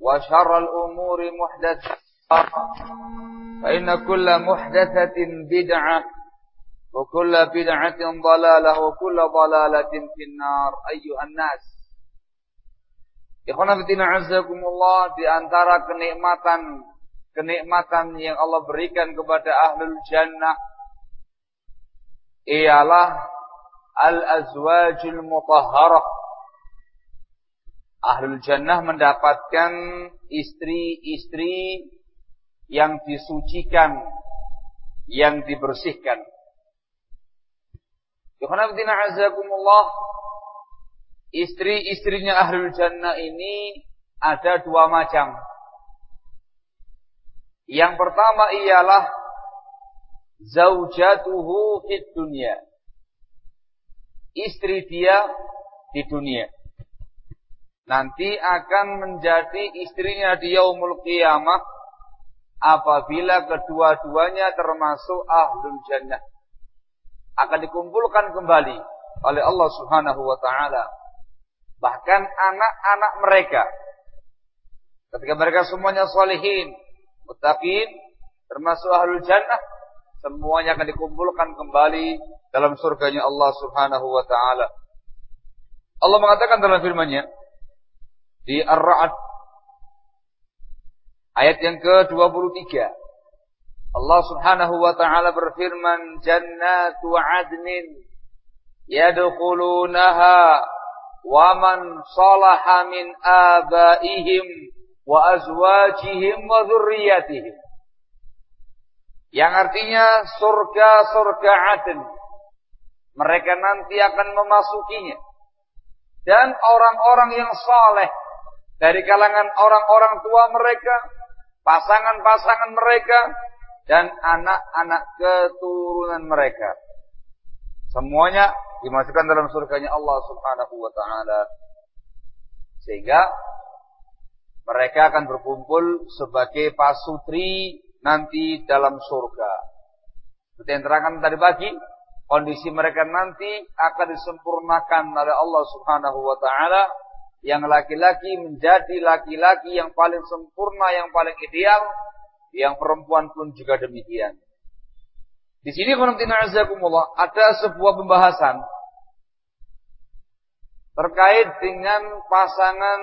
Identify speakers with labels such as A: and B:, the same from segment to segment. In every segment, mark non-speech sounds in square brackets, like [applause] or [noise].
A: وشر الأمور محدثة فإن كل محدثة بدعة وكل بدعة ضلالة وكل ضلالة في النار أيها الناس Ikhwan azakumullah di antara kenikmatan kenikmatan yang Allah berikan kepada ahlul jannah ialah al-azwajul mutahharah Ahlul jannah mendapatkan istri-istri yang disucikan, yang dibersihkan. azakumullah Istri-istrinya ahlul jannah ini ada dua macam. Yang pertama ialah zaujatuhu fid dunia. Istri dia di dunia nanti akan menjadi istrinya di yaumul qiyamah apabila kedua-duanya termasuk ahlul jannah. Akan dikumpulkan kembali oleh Allah Subhanahu wa taala. Bahkan anak-anak mereka. Ketika mereka semuanya salihin muttaqin termasuk ahlul jannah semuanya akan dikumpulkan kembali dalam surganya Allah Subhanahu wa taala. Allah mengatakan dalam firman-Nya di Ar-Ra'd. Ayat yang ke-23 Allah Subhanahu wa taala berfirman jannatu 'adnin yadkhulunaha wa man salaha min abaihim wa azwajihim wa dzurriyyatihim yang artinya surga-surga Aden mereka nanti akan memasukinya. Dan orang-orang yang saleh dari kalangan orang-orang tua mereka, pasangan-pasangan mereka, dan anak-anak keturunan mereka. Semuanya dimasukkan dalam surganya Allah Subhanahu wa taala. Sehingga mereka akan berkumpul sebagai pasutri nanti dalam surga. Seperti yang terangkan tadi pagi, kondisi mereka nanti akan disempurnakan oleh Allah Subhanahu wa taala yang laki-laki menjadi laki-laki yang paling sempurna, yang paling ideal, yang perempuan pun juga demikian. Di sini ada sebuah pembahasan terkait dengan pasangan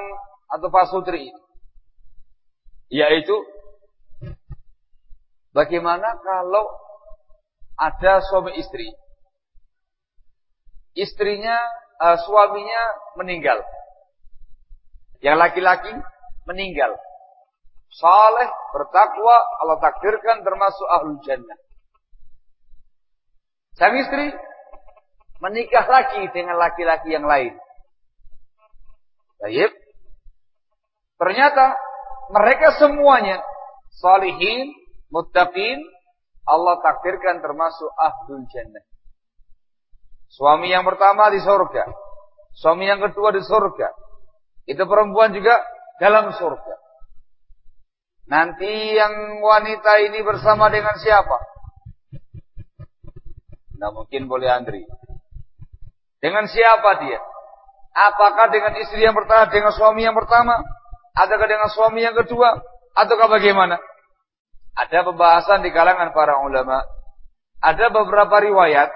A: atau pasutri yaitu bagaimana kalau ada suami istri istrinya uh, suaminya meninggal yang laki-laki meninggal. Saleh, bertakwa, Allah takdirkan termasuk ahlul jannah. Sang istri menikah lagi dengan laki-laki yang lain. Baik. Ternyata mereka semuanya salihin, muttaqin, Allah takdirkan termasuk ahlul jannah. Suami yang pertama di surga. Suami yang kedua di surga. Itu perempuan juga dalam surga. Nanti yang wanita ini bersama dengan siapa? Tidak mungkin boleh Andri. Dengan siapa dia? Apakah dengan istri yang pertama, dengan suami yang pertama? Ataukah dengan suami yang kedua? Ataukah bagaimana? Ada pembahasan di kalangan para ulama. Ada beberapa riwayat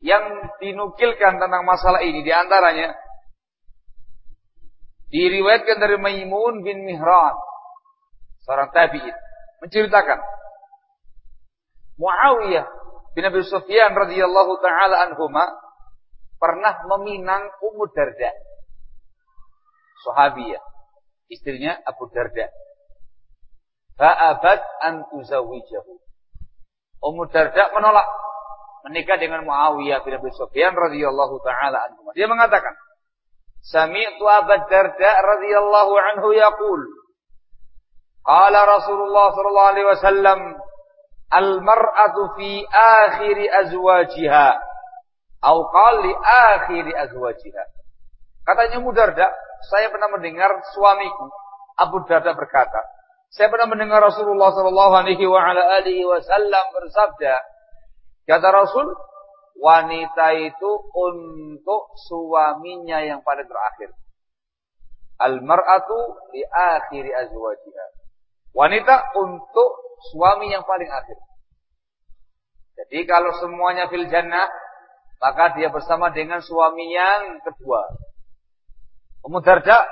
A: yang dinukilkan tentang masalah ini di antaranya diriwayatkan dari Maimun bin Mihran seorang tabi'in. Menceritakan. Muawiyah bin Abi Sufyan radhiyallahu taala anhuma pernah meminang Ummu Darda. Sahabiyah. Istrinya Abu Darda. Fa'abat an tuzawijahu. Ummu Darda menolak. Menikah dengan Muawiyah bin Abi Sufyan radhiyallahu taala anhu. Dia mengatakan, "Sami'tu Abu Darda radhiyallahu anhu yaqul" Qala Rasulullah sallallahu alaihi wasallam, "Al-mar'atu fi akhir azwajiha." Atau qala li akhir azwajiha. Katanya Mudarda, saya pernah mendengar suamiku Abu Darda berkata, saya pernah mendengar Rasulullah sallallahu alaihi wasallam bersabda, Kata Rasul, wanita itu untuk suaminya yang paling terakhir. Al-mar'atu di akhiri azwajiha. Wanita untuk suami yang paling akhir. Jadi kalau semuanya fil jannah, maka dia bersama dengan suami yang kedua. Ummu Darda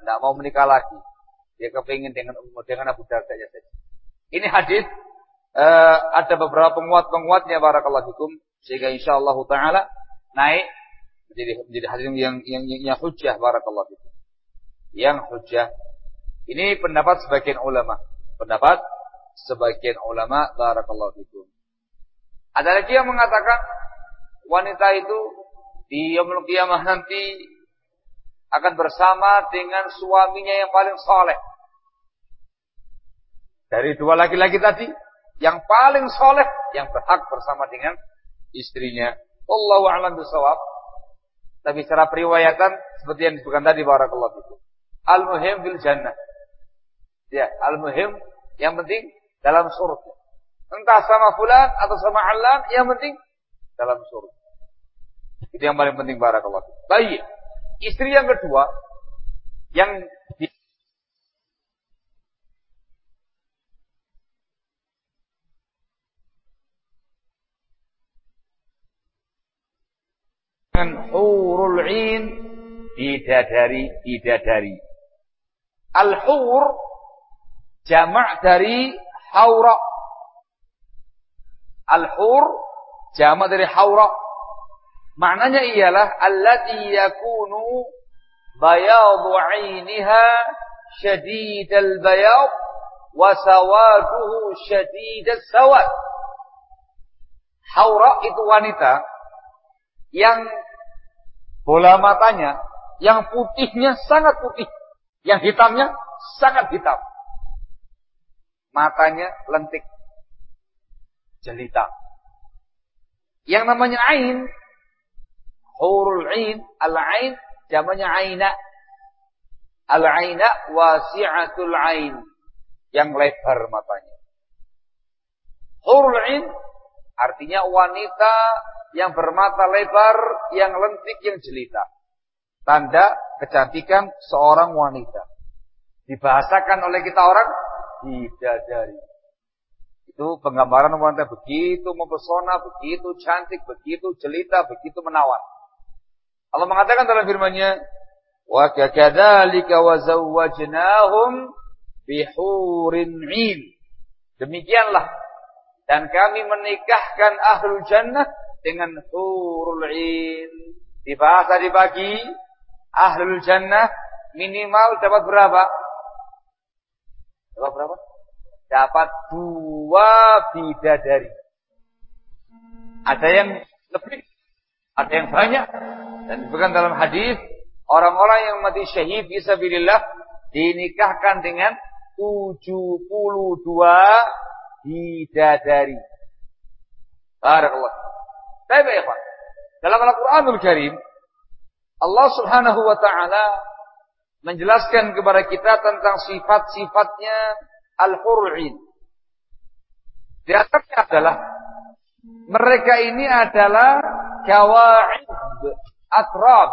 A: tidak mau menikah lagi. Dia kepingin dengan dengan Abu Darda saja. Ini hadis uh, ada beberapa penguat-penguatnya barakallahu fikum sehingga insyaallah taala naik menjadi menjadi hadis yang yang yang, yang hujjah barakallahu fikum. Yang hujjah. Ini pendapat sebagian ulama. Pendapat sebagian ulama barakallahu fikum. Ada lagi yang mengatakan wanita itu di yaumul qiyamah nanti akan bersama dengan suaminya yang paling soleh. Dari dua laki-laki tadi, yang paling soleh yang berhak bersama dengan istrinya. Allah a'lam bisawab. Tapi secara periwayatan seperti yang disebutkan tadi barakallahu itu. Al-muhim bil jannah. Ya, al-muhim yang penting dalam surga. Entah sama fulan atau sama alam, yang penting dalam surga. Itu yang paling penting barakallahu. Baik. Istri yang kedua yang dengan hurul in bidadari bidadari. Al-hur jamak dari haura. Al-hur jamak dari haura. Maknanya ialah allati yakunu bayadu 'ainiha syadidal bayad wa sawaduhu syadidas sawad. Haura itu wanita yang bola matanya, yang putihnya sangat putih, yang hitamnya sangat hitam. Matanya lentik, jelita. Yang namanya ain, hurul ain, al-ain, jamannya aina. Al-aina wasi'atul ain, yang lebar matanya. Hurul ain artinya wanita yang bermata lebar, yang lentik, yang jelita. Tanda kecantikan seorang wanita. Dibahasakan oleh kita orang bidadari. Itu penggambaran wanita begitu mempesona, begitu cantik, begitu jelita, begitu menawan. Allah mengatakan dalam firman-Nya, "Wa kadzalika wa zawwajnahum bihurin 'in." Demikianlah dan kami menikahkan ahlul jannah dengan hurul in. Di bahasa dibagi, ahlul jannah minimal dapat berapa? Dapat berapa? Dapat dua bidadari. Ada yang lebih, ada yang banyak. Dan bukan dalam hadis orang-orang yang mati syahid fisabilillah dinikahkan dengan 72 bidadari. Barakallah. Baik Pak. Dalam Al-Quranul Karim, Allah subhanahu wa ta'ala menjelaskan kepada kita tentang sifat-sifatnya al-hur'in. Di atasnya adalah mereka ini adalah kawa'id atrab.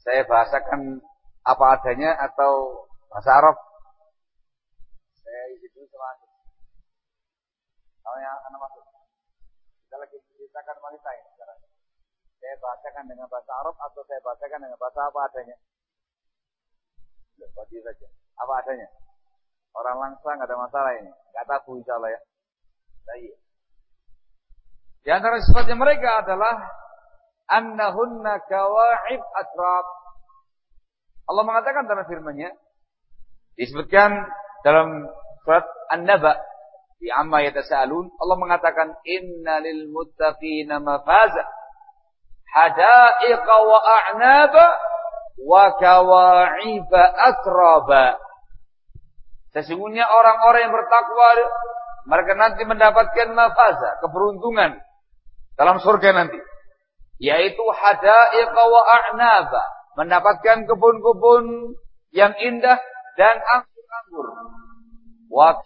A: Saya bahasakan apa adanya atau bahasa Arab. Saya isi dulu sama Anda. Kalau yang anak masuk. Kita lagi menceritakan wanita ini sekarang. Saya bahasakan dengan bahasa Arab atau saya bahasakan dengan bahasa apa adanya? Bagi saja. Apa adanya? Orang langsung ada masalah ini. Gak tahu insya Allah ya. Baik. Di antara sifatnya mereka adalah annahunna kawa'ib atrab. Allah mengatakan dalam firman-Nya disebutkan dalam surat An-Naba di amma yatasaalun Allah mengatakan innalil muttaqina mafaza hadaiqa wa a'naba wa kawa'iba atraba Sesungguhnya orang-orang yang bertakwa mereka nanti mendapatkan mafaza, keberuntungan dalam surga nanti. Yaitu hadaiqa wa a'naba. Mendapatkan kebun-kebun yang indah dan anggur-anggur. Wa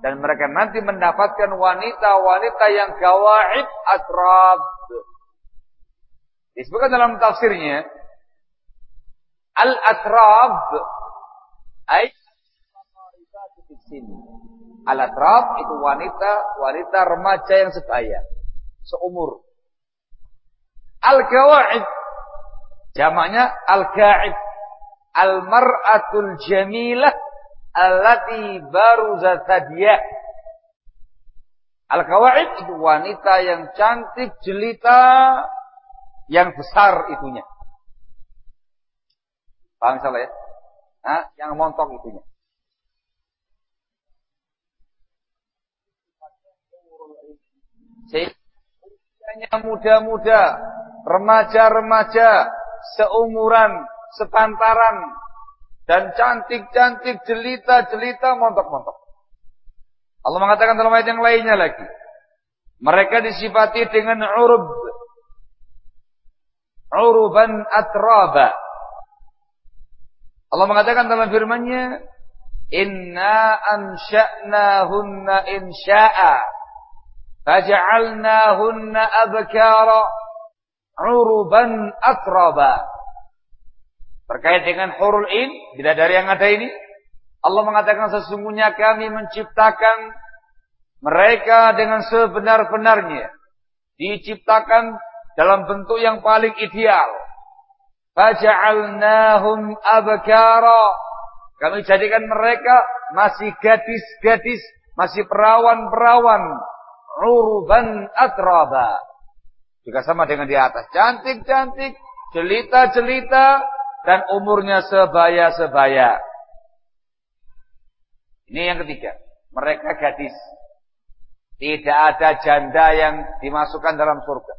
A: Dan mereka nanti mendapatkan wanita-wanita yang gawaib atrab. Disebutkan dalam tafsirnya. Al-atrab. Ay Al-atrab itu wanita, wanita remaja yang sebaya, seumur. Al-gawaid jamaknya al-gaid. Al-mar'atul jamilah allati baruza tadiyah. Al-gawaid itu wanita yang cantik, jelita, yang besar itunya. Paham salah ya? Nah, yang montok itunya. Sehingga muda-muda, remaja-remaja, seumuran, sepantaran, dan cantik-cantik, jelita-jelita, montok-montok. Allah mengatakan dalam ayat yang lainnya lagi. Mereka disifati dengan urub. Uruban atraba. Allah mengatakan dalam firman-Nya, "Inna ansha'nahunna insya'a." Faja'alnahunna abkara uruban atraba. Terkait dengan hurul in, dari yang ada ini, Allah mengatakan sesungguhnya kami menciptakan mereka dengan sebenar-benarnya. Diciptakan dalam bentuk yang paling ideal. Faja'alnahum abkara. Kami jadikan mereka masih gadis-gadis, masih perawan-perawan urban atraba. Juga sama dengan di atas. Cantik-cantik, jelita-jelita, dan umurnya sebaya-sebaya. Ini yang ketiga. Mereka gadis. Tidak ada janda yang dimasukkan dalam surga.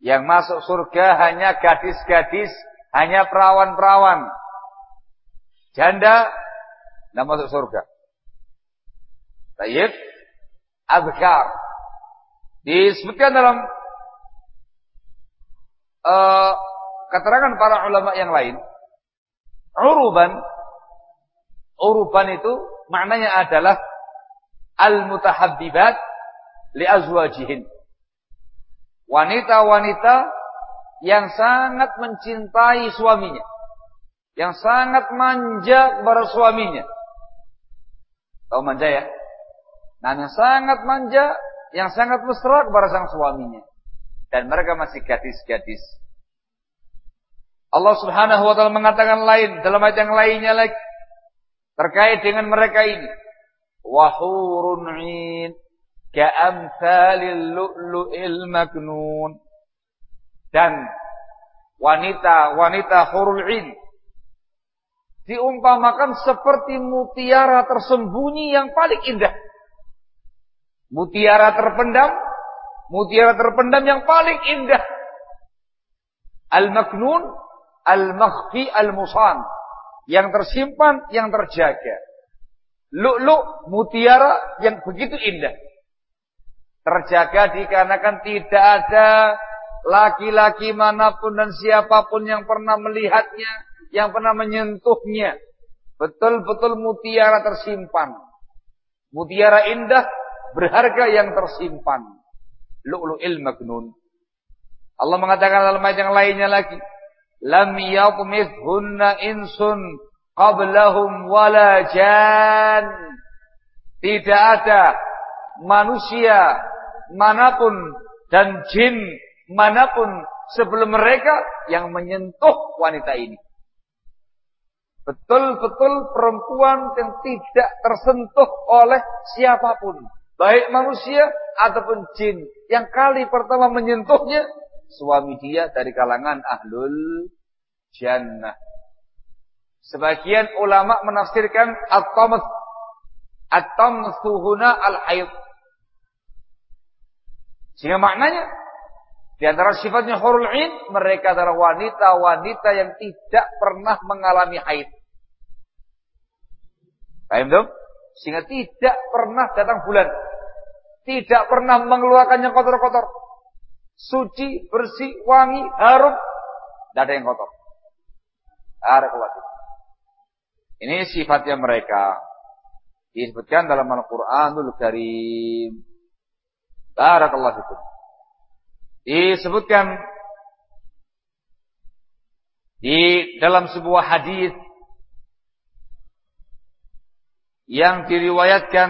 A: Yang masuk surga hanya gadis-gadis, hanya perawan-perawan. Janda, tidak masuk surga. Baik azkar. Disebutkan dalam uh, keterangan para ulama yang lain, uruban uruban itu maknanya adalah al-mutahabbibat li azwajihin. Wanita-wanita yang sangat mencintai suaminya. Yang sangat manja kepada suaminya. Tahu manja ya? Nah, yang sangat manja, yang sangat mesra kepada sang suaminya. Dan mereka masih gadis-gadis. Allah subhanahu wa ta'ala mengatakan lain, dalam ayat yang lainnya lagi. Terkait dengan mereka ini. Wahurun in ka'amthalil lu'lu'il maknun. Dan wanita-wanita hurul in diumpamakan seperti mutiara tersembunyi yang paling indah Mutiara terpendam, mutiara terpendam yang paling indah. Al-maknun, al-makhfi, al-musan. Yang tersimpan, yang terjaga. Lu'lu' mutiara yang begitu indah. Terjaga dikarenakan tidak ada laki-laki mana pun dan siapa pun yang pernah melihatnya, yang pernah menyentuhnya. Betul-betul mutiara tersimpan. Mutiara indah, berharga yang tersimpan. Lu'lu'il magnun. Allah mengatakan dalam ayat yang lainnya lagi. Lam yatmithunna insun qablahum wala jan. Tidak ada manusia mana pun dan jin mana pun sebelum mereka yang menyentuh wanita ini. Betul-betul perempuan yang tidak tersentuh oleh siapa pun. Baik manusia ataupun jin. Yang kali pertama menyentuhnya suami dia dari kalangan ahlul jannah. Sebagian ulama menafsirkan at-tamth at-tamthu huna al-haid. Sehingga maknanya di antara sifatnya hurul ain mereka adalah wanita-wanita yang tidak pernah mengalami haid. Paham dong? Sehingga tidak pernah datang bulan. Tidak pernah mengeluarkan yang kotor-kotor. Suci, bersih, wangi, harum. Tidak ada yang kotor. Ada kuat. Ini sifatnya mereka. Disebutkan dalam Al-Quranul Karim. Barakallah itu. Disebutkan di dalam sebuah hadis yang diriwayatkan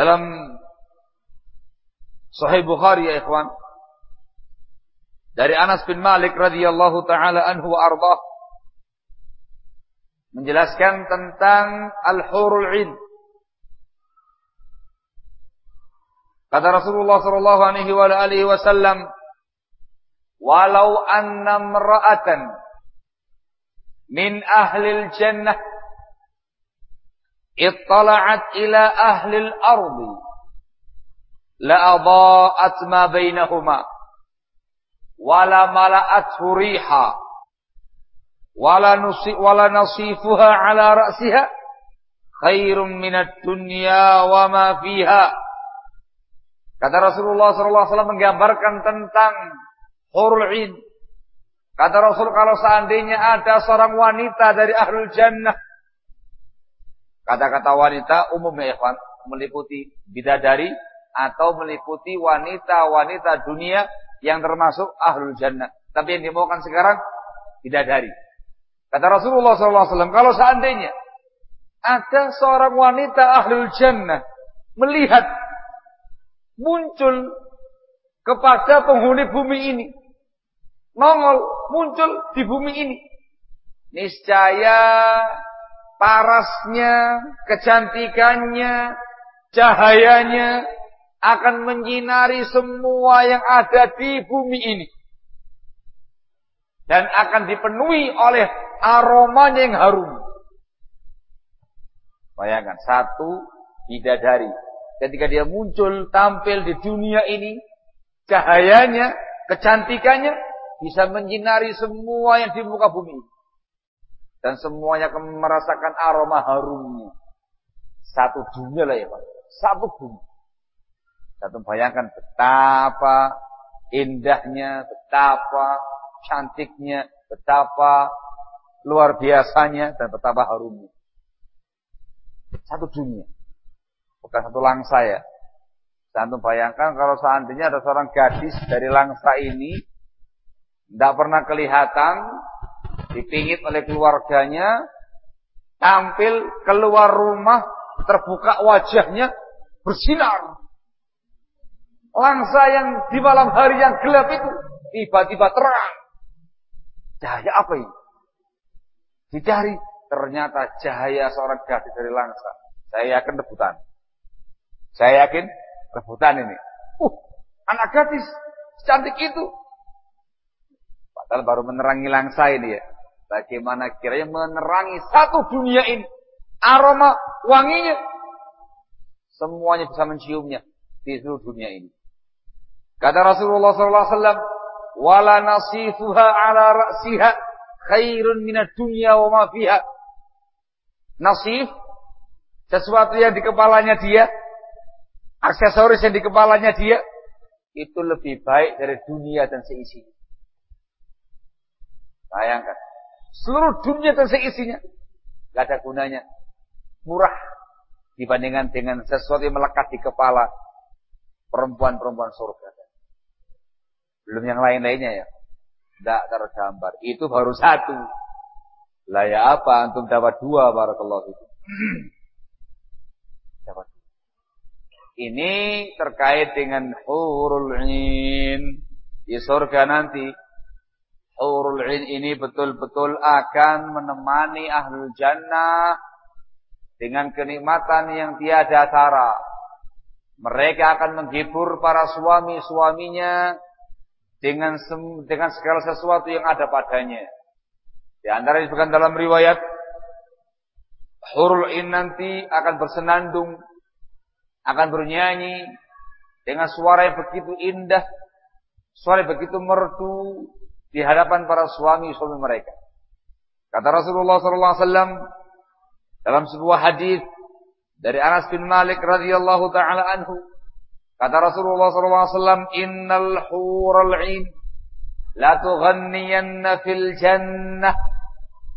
A: dalam Sahih Bukhari ya ikhwan dari Anas bin Malik radhiyallahu taala anhu wa ardah menjelaskan tentang al-hurul 'ain. Kata Rasulullah sallallahu alaihi wa alihi wasallam, "Walau anna imra'atan min ahli al-jannah ittala'at ila ahli al-ardi la adaa'at ma bainahuma." wala mala'at riha wala nusi wala nasifuha ala ra'siha khairum minad dunya wa ma fiha kata Rasulullah sallallahu alaihi wasallam menggambarkan tentang hurul kata Rasul kalau seandainya ada seorang wanita dari ahlul jannah kata-kata wanita umumnya ikhwan meliputi bidadari atau meliputi wanita-wanita dunia yang termasuk ahlul jannah. Tapi yang dimaukan sekarang tidak dari. Kata Rasulullah SAW, kalau seandainya ada seorang wanita ahlul jannah melihat muncul kepada penghuni bumi ini, nongol muncul di bumi ini, niscaya parasnya, kecantikannya, cahayanya akan menyinari semua yang ada di bumi ini. Dan akan dipenuhi oleh aromanya yang harum. Bayangkan, satu bidadari. Ketika dia muncul, tampil di dunia ini, cahayanya, kecantikannya, bisa menyinari semua yang di muka bumi. Dan semuanya akan merasakan aroma harumnya. Satu dunia lah ya Pak. Satu bumi. Satu bayangkan betapa indahnya, betapa cantiknya, betapa luar biasanya dan betapa harumnya. Satu dunia. Bukan satu langsa ya. Satu bayangkan kalau seandainya ada seorang gadis dari langsa ini tidak pernah kelihatan, dipingit oleh keluarganya, tampil keluar rumah, terbuka wajahnya, bersinar. Langsa yang di malam hari yang gelap itu tiba-tiba terang. Cahaya apa ini? Dicari, ternyata cahaya seorang gadis dari langsa. Saya yakin rebutan. Saya yakin rebutan ini. Uh, anak gadis cantik itu. Padahal baru menerangi langsa ini ya. Bagaimana kiranya menerangi satu dunia ini. aroma wanginya. Semuanya bisa menciumnya di seluruh dunia ini. Kata Rasulullah SAW, wala nasifuha ala ra'siha khairun minad dunya wa ma fiha. Nasif, sesuatu yang di kepalanya dia, aksesoris yang di kepalanya dia, itu lebih baik dari dunia dan seisinya. Bayangkan. Seluruh dunia dan seisinya. Gak ada gunanya. Murah. Dibandingkan dengan sesuatu yang melekat di kepala perempuan-perempuan surga. Belum yang lain-lainnya ya. Tidak tergambar. Itu baru satu. Lah ya apa? Antum dapat dua barakallahu itu. [clears throat] Ini terkait dengan hurul in. Di surga nanti. Hurul in ini betul-betul akan menemani ahlul jannah dengan kenikmatan yang tiada tara. Mereka akan menghibur para suami-suaminya dengan dengan segala sesuatu yang ada padanya. Di antara disebutkan dalam riwayat Hurul In nanti akan bersenandung, akan bernyanyi dengan suara yang begitu indah, suara yang begitu merdu di hadapan para suami-suami mereka. Kata Rasulullah SAW dalam sebuah hadis dari Anas bin Malik radhiyallahu taala anhu, kata Rasulullah SAW, "Innal hural 'ain la tughanniyanna fil jannah."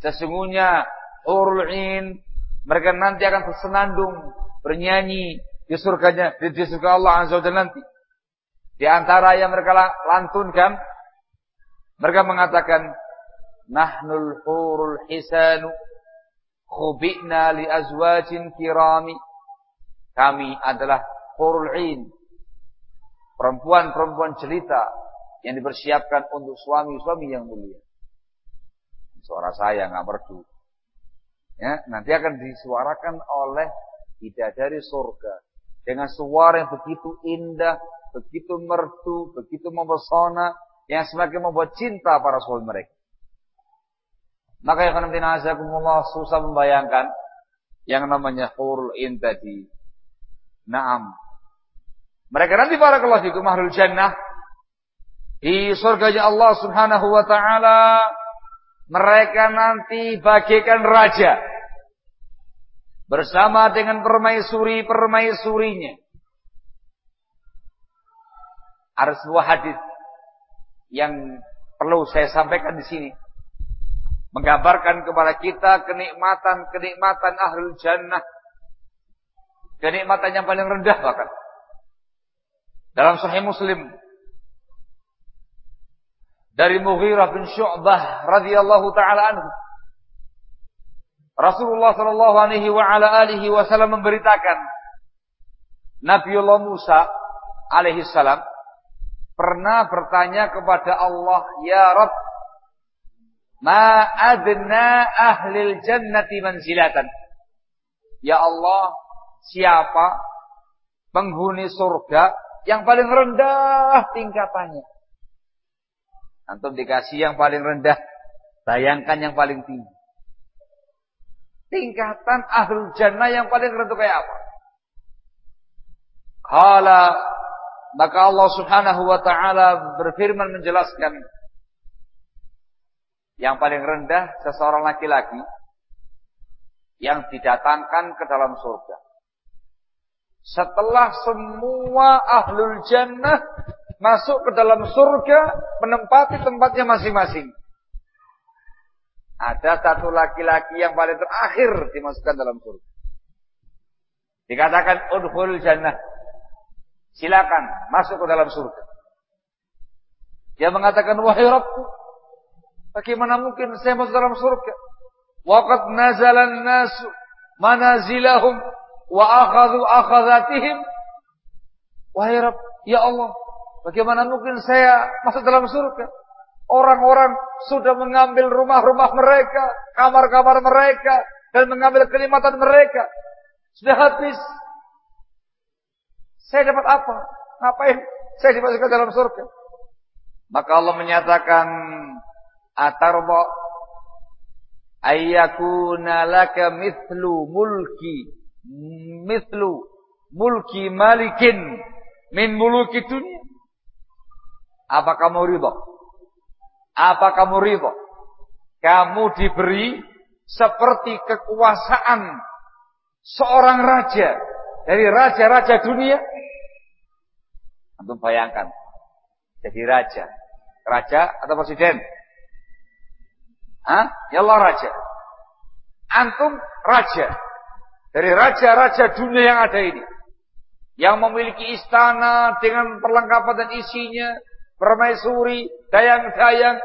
A: Sesungguhnya hurul 'ain mereka nanti akan bersenandung, bernyanyi di surganya, di, surga Allah Azza wa nanti. Di antara yang mereka lantunkan, mereka mengatakan, Nahnul hurul hisanu khubi'na li azwajin kirami. Kami adalah hurul in. Perempuan-perempuan jelita yang dipersiapkan untuk suami-suami yang mulia. Suara saya nggak merdu. Ya, nanti akan disuarakan oleh bidadari surga dengan suara yang begitu indah, begitu merdu, begitu mempesona, yang semakin membuat cinta para suami mereka. Maka yang nanti nazakumullah susah membayangkan yang namanya hurul in tadi. Naam. Mereka nanti para kelas itu mahlul jannah di surganya Allah Subhanahu wa taala mereka nanti bagaikan raja bersama dengan permaisuri-permaisurinya. Ada sebuah hadis yang perlu saya sampaikan di sini menggambarkan kepada kita kenikmatan-kenikmatan ahlul jannah. Kenikmatan yang paling rendah bahkan. Dalam sahih Muslim dari Mughirah bin Syu'bah radhiyallahu taala anhu Rasulullah sallallahu alaihi wa ala alihi wasallam memberitakan Nabiullah Musa alaihi salam pernah bertanya kepada Allah, "Ya Rabb, ma adna ahlil jannati manzilatan. Ya Allah, siapa penghuni surga yang paling rendah tingkatannya? Antum dikasih yang paling rendah, bayangkan yang paling tinggi. Tingkatan ahlul jannah yang paling rendah kayak apa? Kala maka Allah Subhanahu wa taala berfirman menjelaskan yang paling rendah seseorang laki-laki yang didatangkan ke dalam surga. Setelah semua ahlul jannah masuk ke dalam surga, menempati tempatnya masing-masing. Ada satu laki-laki yang paling terakhir dimasukkan dalam surga. Dikatakan udhul jannah. Silakan masuk ke dalam surga. Dia mengatakan wahai Rabbku, Bagaimana mungkin saya masuk dalam surga? Waqad nazalan nasu manazilahum wa akhadhu akhadhatihim. Wahai Rabb, ya Allah, bagaimana mungkin saya masuk dalam surga? Orang-orang sudah mengambil rumah-rumah mereka, kamar-kamar mereka, dan mengambil kenikmatan mereka. Sudah habis. Saya dapat apa? Ngapain saya dimasukkan dalam surga? Maka Allah menyatakan atarba ayyakuna laka mithlu mulki mithlu mulki malikin min muluki dunia. Apa kamu ridho? Apa kamu ridho? Kamu diberi seperti kekuasaan seorang raja dari raja-raja dunia. Antum bayangkan. Jadi raja. Raja atau presiden? Hah? Ya Allah raja. Antum raja. Dari raja-raja dunia yang ada ini. Yang memiliki istana dengan perlengkapan dan isinya. Permaisuri, dayang-dayang,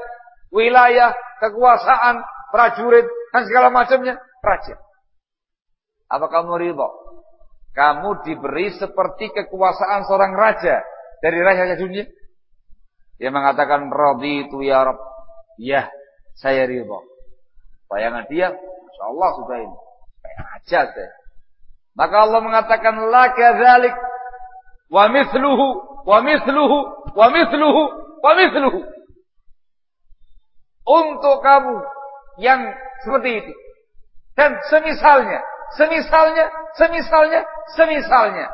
A: wilayah, kekuasaan, prajurit, dan segala macamnya. Raja. Apa kamu ridho? Kamu diberi seperti kekuasaan seorang raja. Dari raja dunia. Dia mengatakan, itu ya Rabb. Ya, saya ridho. Bayangan dia, Insya Allah sudah ini. Kayak raja saya. Maka Allah mengatakan la kadzalik wa mithluhu wa mithluhu wa mithluhu wa mithluhu. Untuk kamu yang seperti itu. Dan semisalnya, semisalnya, semisalnya, semisalnya.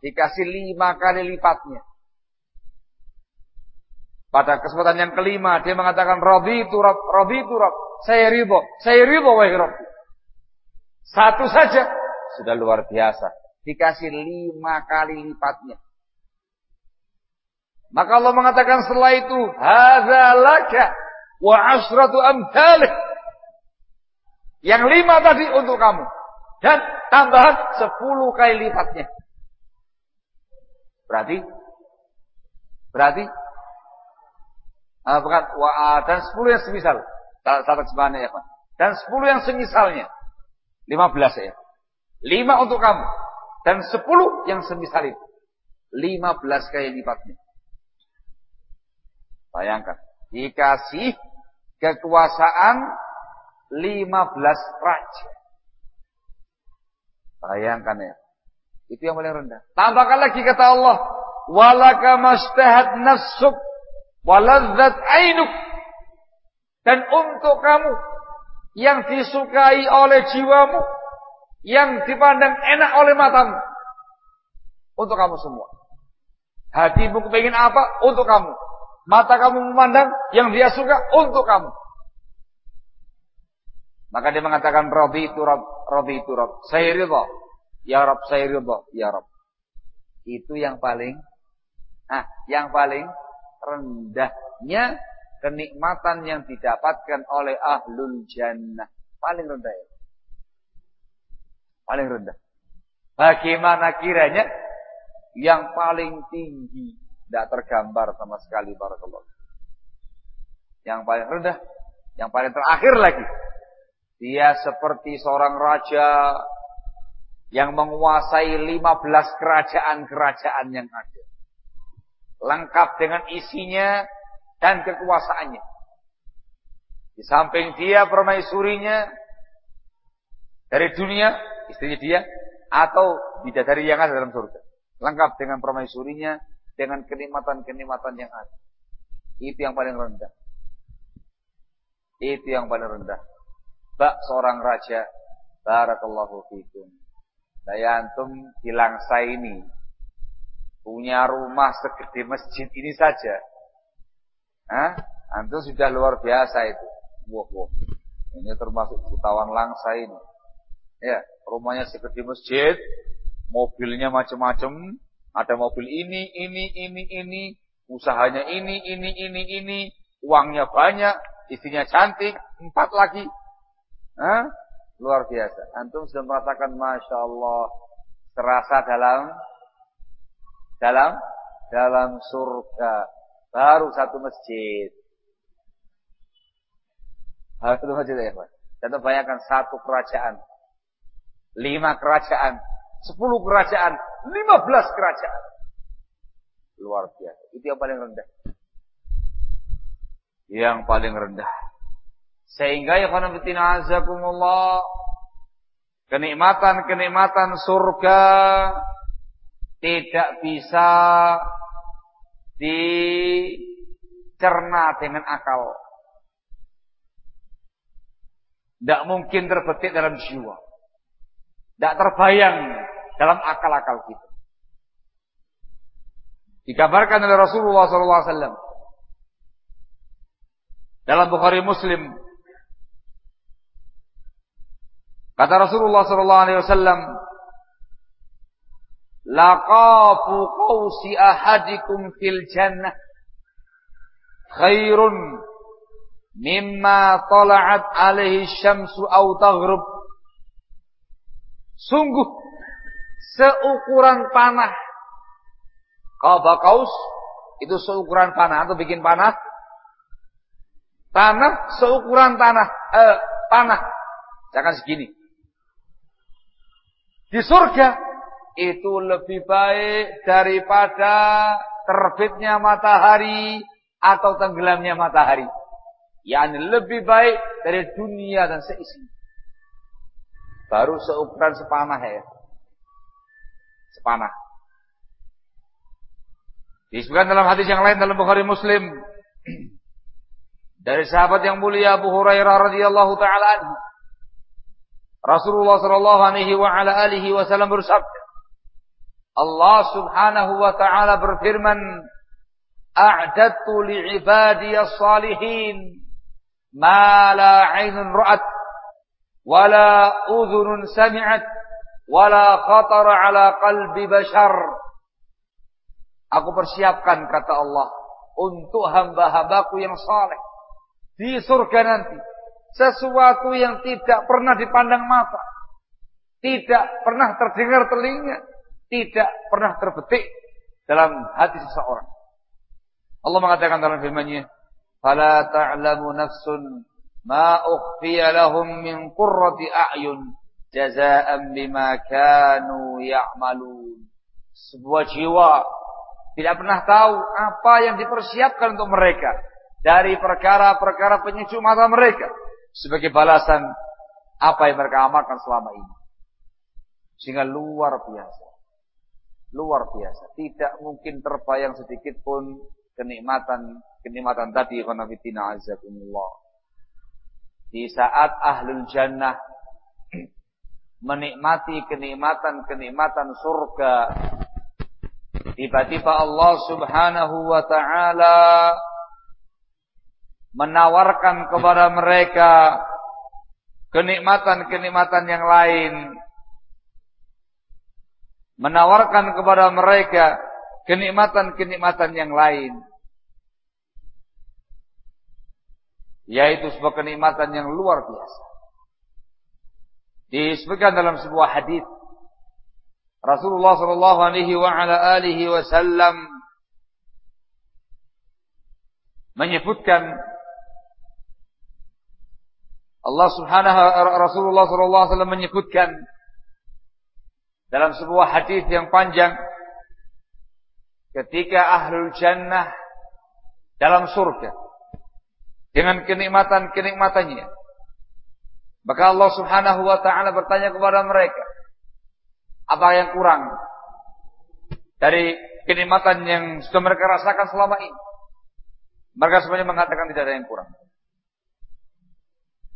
A: Dikasih lima kali lipatnya. Pada kesempatan yang kelima dia mengatakan raditu rabb raditu rabb saya ridho saya ridho wahai Rabb. Satu saja sudah luar biasa. Dikasih lima kali lipatnya. Maka Allah mengatakan setelah itu, Hadza laka wa asratu amthalik. Yang lima tadi untuk kamu. Dan tambahan sepuluh kali lipatnya. Berarti? Berarti? Uh, bukan, wa, uh, dan sepuluh yang semisal. Sahabat sebenarnya ya Pak. Dan sepuluh yang semisalnya. Lima belas ya. Lima untuk kamu. Dan sepuluh yang semisal itu. Lima belas kali lipatnya. Bayangkan. Dikasih kekuasaan lima belas raja. Bayangkan ya. Itu yang paling rendah. Tambahkan lagi kata Allah. Walaka mastahat nafsuk. Waladzat ainuk. Dan untuk kamu. Yang disukai oleh jiwamu yang dipandang enak oleh matamu. Untuk kamu semua. Hatimu kepingin apa? Untuk kamu. Mata kamu memandang yang dia suka untuk kamu. Maka dia mengatakan Rabbi itu Rabb, Rabbi itu Rabb. Saya ridha. Ya Rabb, saya ridha. Ya Rabb. Itu yang paling nah, yang paling rendahnya kenikmatan yang didapatkan oleh ahlul jannah. Paling rendah ya. Paling rendah. Bagaimana kiranya yang paling tinggi tidak tergambar sama sekali barakallahu. Yang paling rendah, yang paling terakhir lagi. Dia seperti seorang raja yang menguasai 15 kerajaan-kerajaan yang ada. Lengkap dengan isinya dan kekuasaannya. Di samping dia permaisurinya dari dunia istrinya dia atau bidadari yang ada dalam surga. Lengkap dengan permaisurinya, dengan kenikmatan-kenikmatan yang ada. Itu yang paling rendah. Itu yang paling rendah. Bak seorang raja, barakallahu fikum. Saya antum hilang saya ini punya rumah segede masjid ini saja. Hah? Antum sudah luar biasa itu. Wah, wah. Ini termasuk jutawan langsa ini. Ya, rumahnya seperti masjid, mobilnya macam-macam, ada mobil ini, ini, ini, ini, usahanya ini, ini, ini, ini, uangnya banyak, istrinya cantik, empat lagi. Hah? Luar biasa. Antum sudah merasakan Masya Allah. Terasa dalam dalam dalam surga. Baru satu masjid. Satu masjid ya Pak. Dan bayangkan satu kerajaan lima kerajaan, sepuluh kerajaan, lima belas kerajaan. Luar biasa. Itu yang paling rendah. Yang paling rendah. Sehingga ya khanafitina azakumullah. Kenikmatan-kenikmatan surga tidak bisa dicerna dengan akal. Tidak mungkin terbetik dalam jiwa. Tidak terbayang dalam akal-akal kita. Dikabarkan oleh Rasulullah SAW dalam Bukhari Muslim kata Rasulullah SAW laqafu qawsi ahadikum fil jannah khairun mimma tala'at alaihi syamsu au taghrib sungguh seukuran panah Qaba kaus itu seukuran panah atau bikin panah. Tanah seukuran tanah eh, panah. Jangan segini. Di surga itu lebih baik daripada terbitnya matahari atau tenggelamnya matahari. Yani lebih baik dari dunia dan seisi. Baru seukuran sepanah ya. Sepanah. Disebutkan dalam hadis yang lain dalam Bukhari Muslim [clears throat] dari sahabat yang mulia Abu Hurairah radhiyallahu taala anhu. Rasulullah sallallahu alaihi wa ala alihi wasallam bersabda, Allah Subhanahu wa taala berfirman, "A'dadtu li'ibadiyas salihin ma la 'ainun ra'at wa la udhunun sami'at wa la khatara 'ala qalbi bashar." Aku persiapkan kata Allah untuk hamba-hambaku yang saleh di surga nanti. Sesuatu yang tidak pernah dipandang mata, tidak pernah terdengar telinga, tidak pernah terbetik dalam hati seseorang. Allah mengatakan dalam firman-Nya, "Fala ta'lamu nafsun ma ukhfiya lahum min qurrati a'yun jazaa'an bima kanu ya'malun." Sebuah jiwa tidak pernah tahu apa yang dipersiapkan untuk mereka dari perkara-perkara penyejuk mata mereka sebagai balasan apa yang mereka amalkan selama ini. Sehingga luar biasa. Luar biasa. Tidak mungkin terbayang sedikit pun kenikmatan kenikmatan tadi khonafidina azakumullah. Di saat ahlul jannah menikmati kenikmatan-kenikmatan surga Tiba-tiba Allah subhanahu wa ta'ala menawarkan kepada mereka kenikmatan-kenikmatan yang lain. Menawarkan kepada mereka kenikmatan-kenikmatan yang lain. Yaitu sebuah kenikmatan yang luar biasa. Disebutkan dalam sebuah hadis Rasulullah sallallahu alaihi wa ala alihi wasallam menyebutkan Allah Subhanahu Rasulullah sallallahu alaihi wasallam menyebutkan dalam sebuah hadis yang panjang ketika ahlul jannah dalam surga dengan kenikmatan-kenikmatannya maka Allah Subhanahu wa taala bertanya kepada mereka apa yang kurang dari kenikmatan yang sudah mereka rasakan selama ini? Mereka semuanya mengatakan tidak ada yang kurang.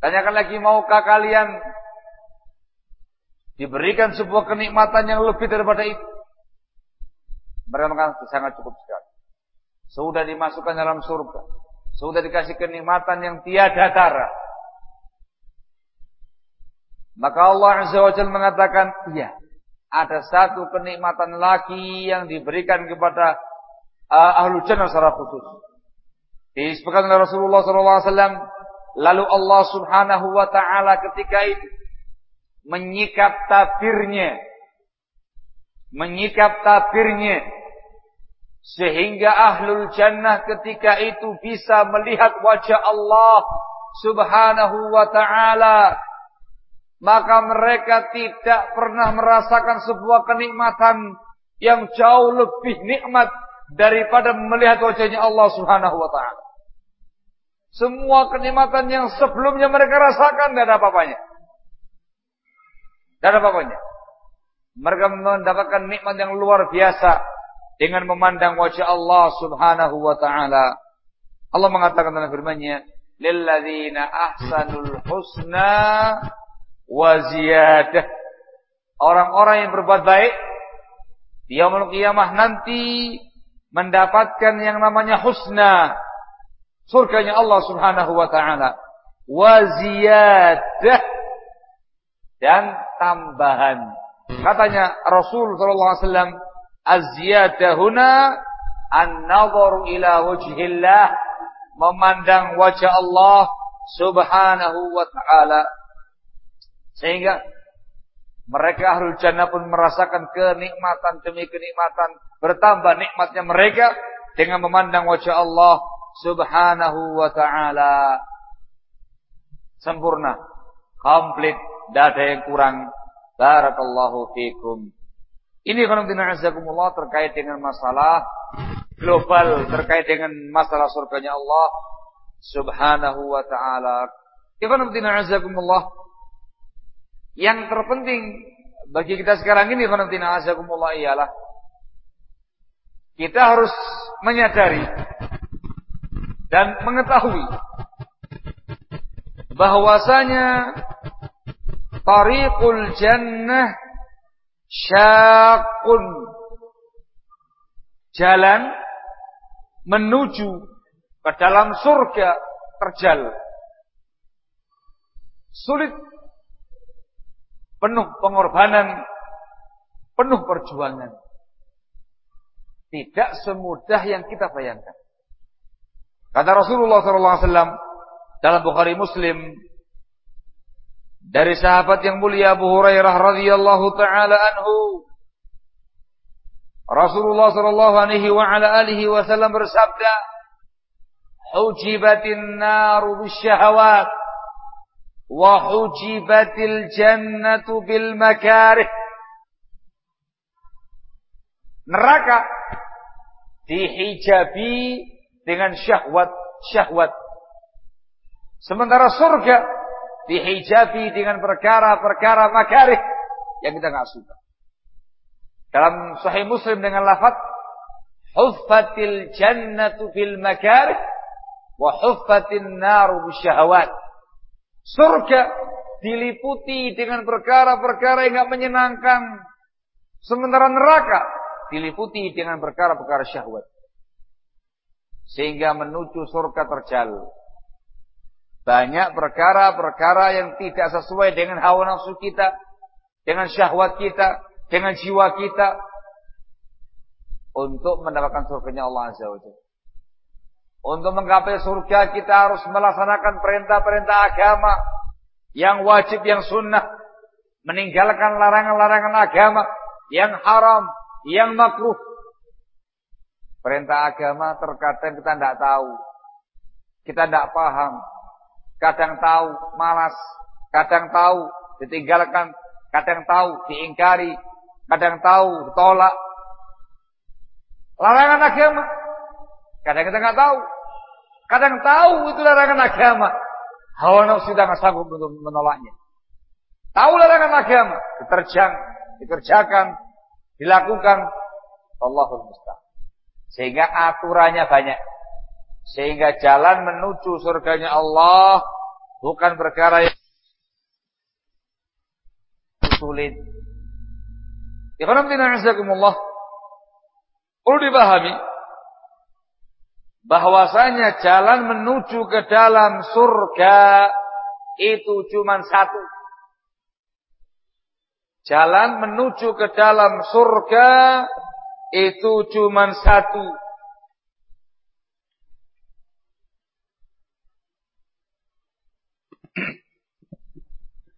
A: Tanyakan lagi, maukah kalian diberikan sebuah kenikmatan yang lebih daripada itu? Mereka mengatakan sangat cukup sekali. Sudah dimasukkan dalam surga. Sudah dikasih kenikmatan yang tiada tara. Maka Allah Azza wa Jalla mengatakan, iya ada satu kenikmatan lagi yang diberikan kepada uh, ahlu jannah secara khusus. Disebutkan oleh Rasulullah SAW. Lalu Allah subhanahu wa ta'ala ketika itu menyikap tabirnya. Menyikap tabirnya. Sehingga ahlul jannah ketika itu bisa melihat wajah Allah subhanahu wa ta'ala maka mereka tidak pernah merasakan sebuah kenikmatan yang jauh lebih nikmat daripada melihat wajahnya Allah Subhanahu wa taala. Semua kenikmatan yang sebelumnya mereka rasakan tidak ada apa-apanya. Tidak ada apa-apanya. Mereka mendapatkan nikmat yang luar biasa dengan memandang wajah Allah Subhanahu wa taala. Allah mengatakan dalam firman-Nya, lilladzina ahsanul husna wa ziyadah. Orang-orang yang berbuat baik di yaumul qiyamah nanti mendapatkan yang namanya husna. Surganya Allah Subhanahu wa taala. Wa ziyadah dan tambahan. Katanya Rasul sallallahu alaihi wasallam, "Az-ziyadah huna an-nadharu ila wajhillah." Memandang wajah Allah Subhanahu wa taala. Sehingga mereka ahlul jannah pun merasakan kenikmatan demi kenikmatan. Bertambah nikmatnya mereka dengan memandang wajah Allah subhanahu wa ta'ala. Sempurna. Komplit. Tidak ada yang kurang. Barakallahu fikum. Ini khonamtina azakumullah terkait dengan masalah global. Terkait dengan masalah surganya Allah subhanahu wa ta'ala. Ikhwanamtina azakumullah. Yang terpenting bagi kita sekarang ini khonamtina azakumullah ialah kita harus menyadari dan mengetahui bahwasanya tariqul jannah syakun jalan menuju ke dalam surga terjal sulit penuh pengorbanan, penuh perjuangan. Tidak semudah yang kita bayangkan. Kata Rasulullah SAW dalam Bukhari Muslim dari sahabat yang mulia Abu Hurairah radhiyallahu taala anhu Rasulullah sallallahu alaihi wa ala alihi wasallam bersabda Hujibatin naru bisyahawat وحجبت الجنة بالمكاره neraka dihijabi dengan syahwat-syahwat. Sementara surga dihijabi dengan perkara-perkara makarih yang kita nggak suka. Dalam Sahih Muslim dengan lafaz huffatil jannatu bil makarih wa huffatin naru bisyahawat. Surga diliputi dengan perkara-perkara yang tidak menyenangkan. Sementara neraka diliputi dengan perkara-perkara syahwat. Sehingga menuju surga terjal. Banyak perkara-perkara yang tidak sesuai dengan hawa nafsu kita. Dengan syahwat kita. Dengan jiwa kita. Untuk mendapatkan surganya Allah Azza wa Jalla. Untuk menggapai surga kita harus melaksanakan perintah-perintah agama yang wajib, yang sunnah. Meninggalkan larangan-larangan agama yang haram, yang makruh. Perintah agama terkadang kita tidak tahu. Kita tidak paham. Kadang tahu, malas. Kadang tahu, ditinggalkan. Kadang tahu, diingkari. Kadang tahu, ditolak. Larangan agama. Kadang kita nggak tahu. Kadang tahu itu larangan agama. Hawa nafsu nggak sanggup untuk menolaknya. Tahu larangan agama, diterjang, dikerjakan, dilakukan. Allahul musta'an. Sehingga aturannya banyak. Sehingga jalan menuju surganya Allah bukan perkara yang sulit. Ikhwan Allah perlu dipahami bahwasanya jalan menuju ke dalam surga itu cuma satu. Jalan menuju ke dalam surga itu cuma satu.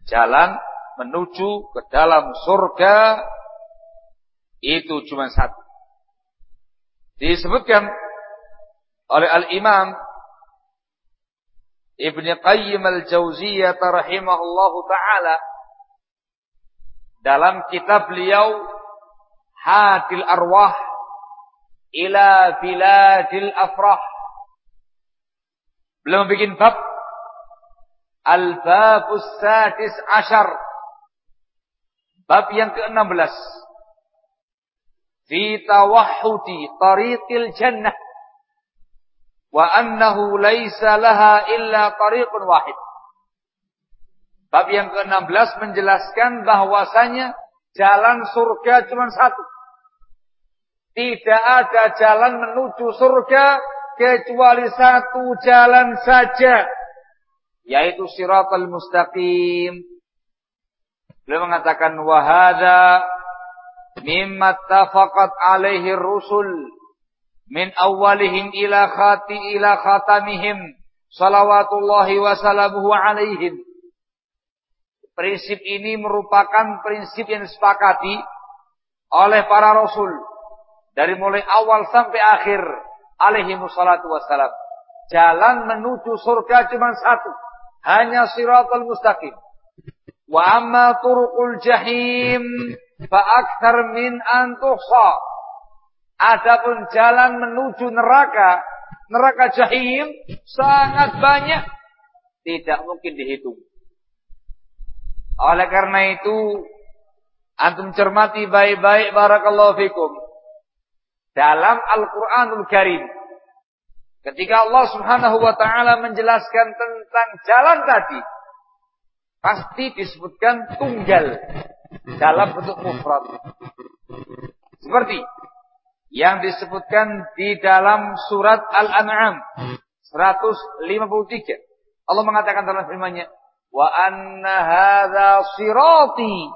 A: Jalan menuju ke dalam surga itu cuma satu. Disebutkan oleh Al-Imam Ibn Qayyim Al-Jauziyah rahimahullahu taala dalam kitab beliau Hadil Arwah ila Biladil Afrah. Beliau bikin bab. Al-Babus Sadis Ashar bab yang ke-16. Fi tawahhudi tariqil jannah. Wa annahu laisa laha illa tariqun wahid. Bab yang ke-16 menjelaskan bahwasanya jalan surga cuma satu. Tidak ada jalan menuju surga kecuali satu jalan saja. Yaitu siratal mustaqim. Beliau mengatakan wahada mimma tafaqat alaihi rusul min awalihim ila khati ila khatamihim salawatullahi wa salamuhu alaihim. Prinsip ini merupakan prinsip yang disepakati oleh para rasul dari mulai awal sampai akhir alaihi wassalatu wassalam. Jalan menuju surga cuma satu. Hanya siratul mustaqim. Wa amma turuqul jahim fa akthar min an tuhsa. Adapun jalan menuju neraka, neraka jahim sangat banyak, tidak mungkin dihitung. Oleh karena itu, antum cermati baik-baik barakallahu fikum dalam Al-Quranul Karim. Ketika Allah subhanahu wa ta'ala menjelaskan tentang jalan tadi. Pasti disebutkan tunggal. Dalam bentuk mufrad. Seperti yang disebutkan di dalam surat Al-An'am 153. Allah mengatakan dalam firman-Nya, "Wa anna hadza sirati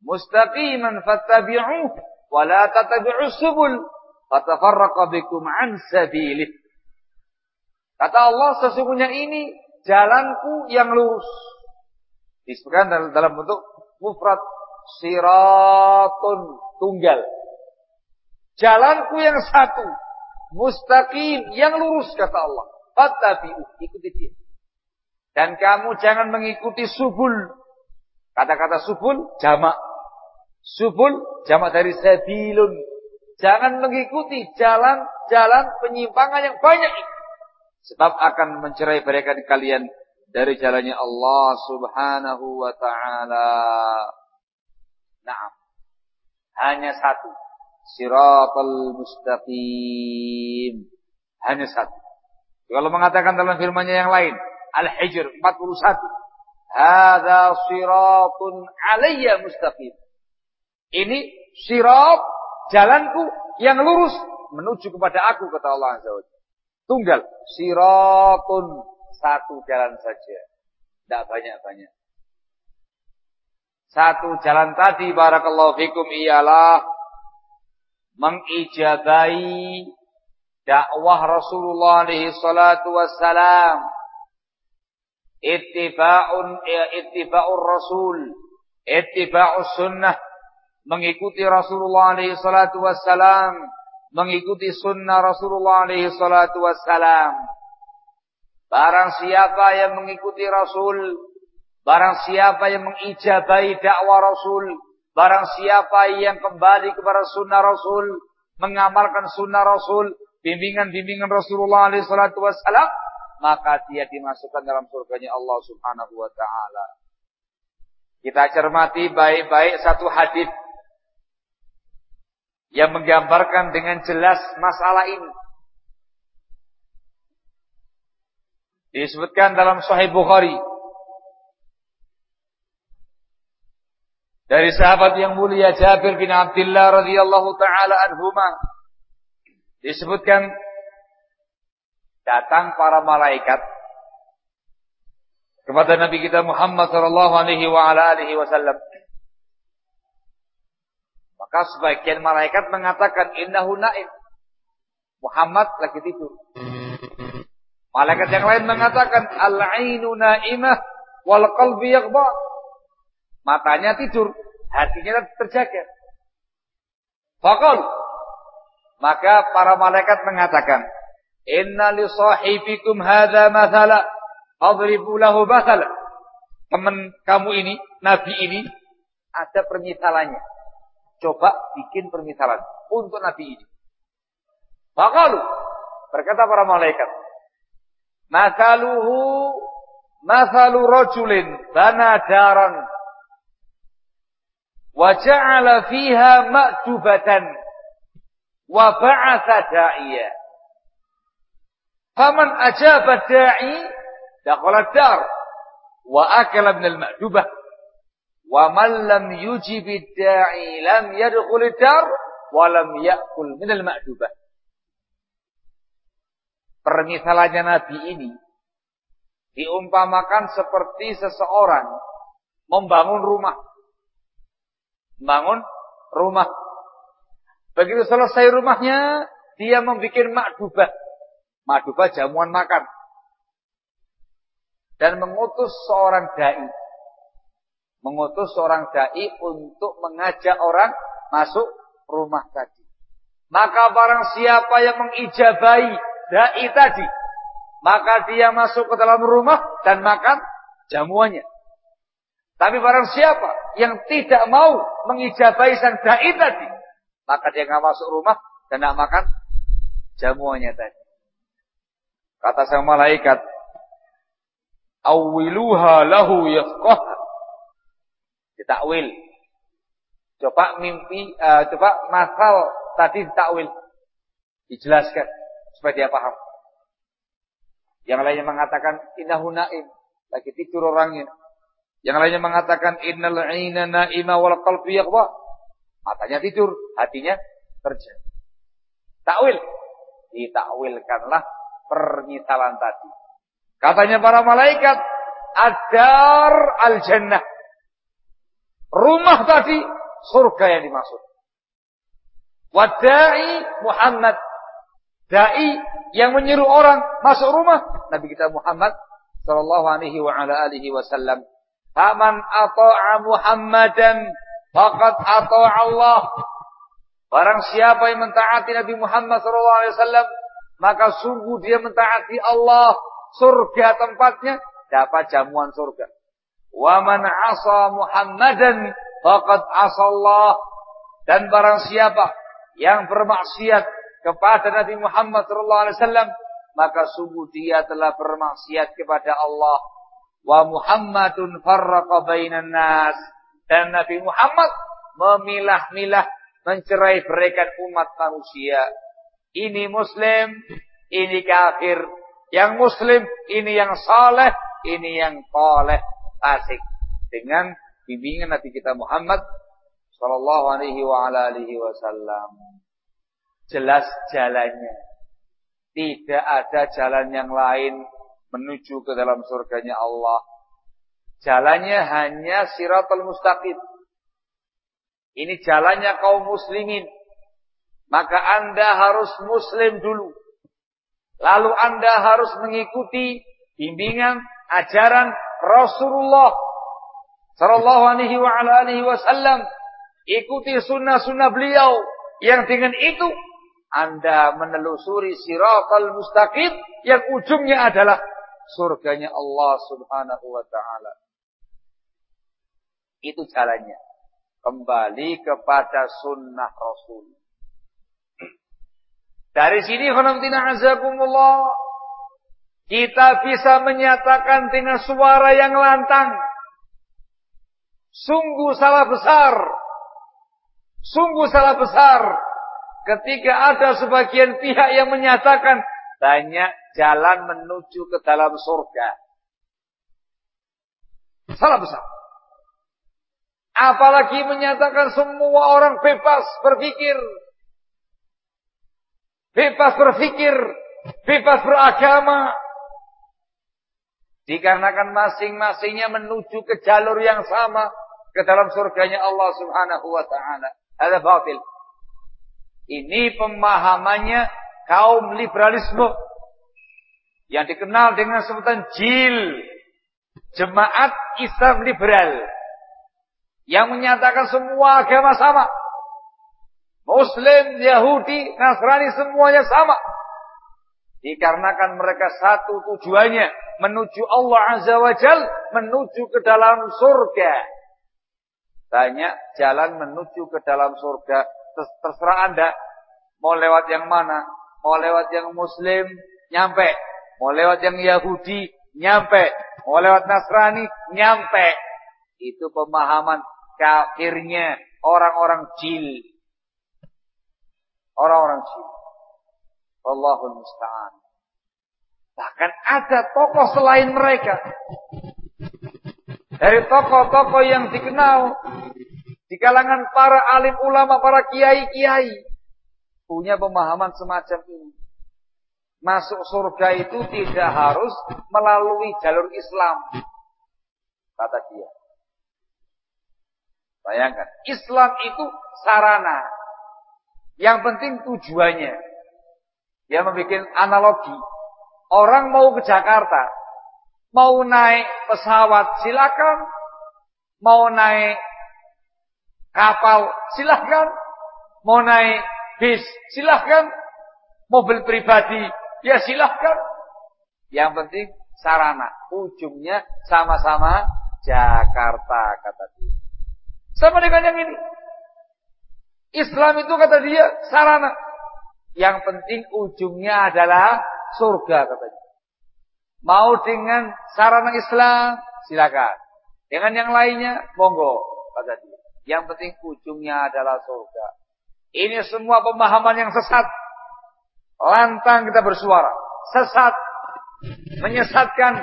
A: mustaqiman fattabi'uhu wa la subul fatafarraqa bikum an sabilih. Kata Allah sesungguhnya ini jalanku yang lurus. Disebutkan dalam, bentuk mufrad siratun tunggal. Jalanku yang satu, mustaqim yang lurus kata Allah. Fattabi'u, ikuti dia. Dan kamu jangan mengikuti subul. Kata-kata subul jamak. Subul jamak dari sabilun Jangan mengikuti jalan-jalan penyimpangan yang banyak ini. Sebab akan mencerai berikan kalian dari jalannya Allah subhanahu wa ta'ala. Nah, hanya satu. Siratul mustaqim. Hanya satu. Kalau mengatakan dalam firmannya yang lain. Al-Hijr 41. Hada siratun alaiya mustaqim. Ini sirat jalanku yang lurus menuju kepada aku kata Allah Azza wa Tunggal siratun satu jalan saja. Tidak banyak-banyak. Satu jalan tadi barakallahu fikum ialah mengijabai dakwah Rasulullah alaihi salatu wassalam. Ittiba'un ya ittiba'ur rasul, ittiba'us sunnah mengikuti Rasulullah alaihi salatu wassalam, mengikuti sunnah Rasulullah alaihi salatu wassalam. Barang siapa yang mengikuti Rasul, barang siapa yang mengijabai dakwah Rasul, barang siapa yang kembali kepada sunnah Rasul, mengamalkan sunnah Rasul, bimbingan-bimbingan Rasulullah alaihi salatu wassalam, maka dia dimasukkan dalam surganya Allah subhanahu wa ta'ala. Kita cermati baik-baik satu hadis yang menggambarkan dengan jelas masalah ini. Disebutkan dalam Sahih Bukhari. Dari sahabat yang mulia Jabir bin Abdullah radhiyallahu taala anhuma disebutkan datang para malaikat kepada Nabi kita Muhammad sallallahu alaihi wasallam maka sebagian malaikat mengatakan innahu naim. Muhammad lagi tidur. Malaikat yang lain mengatakan al-ainu naimah wal qalbi yaghba. Matanya tidur, hatinya terjaga. Faqal maka para malaikat mengatakan, "Inna li sahibikum hadza mathala, adribu lahu mathala." Teman kamu ini, nabi ini ada permisalannya. Coba bikin permisalan untuk Nabi ini. Makalu berkata para malaikat, "Masaluhu masalu rajulin bana daran wa fiha ma'tubatan wa ba'atha da'iya." Faman ajaba da'i dakhala dar wa akala min al-ma'dubah. Wa man lam yujib da'i lam yadkhul dar wa lam ya'kul min al-ma'dubah. Permisalannya Nabi ini diumpamakan seperti seseorang membangun rumah. Bangun rumah. Begitu selesai rumahnya, dia membuat makdubah. Makdubah jamuan makan. Dan mengutus seorang da'i. Mengutus seorang da'i untuk mengajak orang masuk rumah tadi. Maka barang siapa yang mengijabai da'i tadi. Maka dia masuk ke dalam rumah dan makan jamuannya. Tapi barang siapa yang tidak mau mengijabai sang da'i tadi, maka dia nggak masuk rumah dan nggak makan jamuannya tadi. Kata sang malaikat, awiluha lahu yafqah. Ditakwil. Coba mimpi, uh, coba masal tadi ditakwil. Dijelaskan supaya dia paham. Yang lainnya mengatakan innahu naim, lagi tidur orangnya. Yang lainnya mengatakan innal 'aina na'ima wal qalbi yaqwa. Matanya tidur, hatinya kerja. Takwil. Ditakwilkanlah permisalan tadi. Katanya para malaikat, adar al-jannah. Rumah tadi surga yang dimaksud. Wadai Muhammad. Dai yang menyeru orang masuk rumah Nabi kita Muhammad sallallahu alaihi wa ala alihi wasallam Faman ata'a Muhammadan faqad ata'a Allah. Barang siapa yang mentaati Nabi Muhammad SAW, maka sungguh dia mentaati Allah. Surga tempatnya, dapat jamuan surga. Wa man asa Muhammadan faqad asa Allah. Dan barang siapa yang bermaksiat kepada Nabi Muhammad SAW, maka sungguh dia telah bermaksiat kepada Allah. Wa Muhammadun farraqa bainan nas. Dan Nabi Muhammad memilah-milah mencerai berikan umat manusia. Ini muslim ini kafir. Yang muslim ini yang saleh ini yang saleh fasik dengan bimbingan Nabi kita Muhammad sallallahu alaihi wasallam jelas jalannya tidak ada jalan yang lain menuju ke dalam surganya Allah. Jalannya hanya siratul mustaqim. Ini jalannya kaum muslimin. Maka anda harus muslim dulu. Lalu anda harus mengikuti bimbingan, ajaran Rasulullah Sallallahu alaihi wa ala alihi wasallam. Ikuti sunnah-sunnah beliau. Yang dengan itu anda menelusuri siratul mustaqim yang ujungnya adalah surganya Allah Subhanahu wa taala. Itu caranya. Kembali kepada sunnah Rasul. Dari sini khonamtina azakumullah. Kita bisa menyatakan dengan suara yang lantang. Sungguh salah besar. Sungguh salah besar. Ketika ada sebagian pihak yang menyatakan banyak jalan menuju ke dalam surga. Salah besar. Apalagi menyatakan semua orang bebas berpikir. Bebas berpikir. Bebas beragama. Dikarenakan masing-masingnya menuju ke jalur yang sama. Ke dalam surganya Allah subhanahu wa ta'ala. Ada batil. Ini pemahamannya kaum liberalisme yang dikenal dengan sebutan JIL, Jemaat Islam Liberal, yang menyatakan semua agama sama. Muslim, Yahudi, Nasrani semuanya sama. Dikarenakan mereka satu tujuannya menuju Allah Azza wa Jal, menuju ke dalam surga. Banyak jalan menuju ke dalam surga. Terserah Anda mau lewat yang mana, mau lewat yang Muslim, nyampe Mau lewat yang Yahudi, nyampe. Mau lewat Nasrani, nyampe. Itu pemahaman kafirnya orang-orang jil. Orang-orang jil. Allahul musta'an. Bahkan ada tokoh selain mereka. Dari tokoh-tokoh yang dikenal di kalangan para alim ulama, para kiai-kiai punya pemahaman semacam ini. Masuk surga itu tidak harus melalui jalur Islam. Kata dia. Bayangkan, Islam itu sarana. Yang penting tujuannya. Dia membuat analogi. Orang mau ke Jakarta, mau naik pesawat silakan, mau naik kapal silahkan, mau naik bis silahkan, mobil pribadi ya silahkan. Yang penting sarana, ujungnya sama-sama Jakarta kata dia. Sama dengan yang ini. Islam itu kata dia sarana. Yang penting ujungnya adalah surga katanya. Mau dengan sarana Islam, silakan. Dengan yang lainnya, monggo kata dia. Yang penting ujungnya adalah surga. Ini semua pemahaman yang sesat. Lantang kita bersuara. Sesat. Menyesatkan.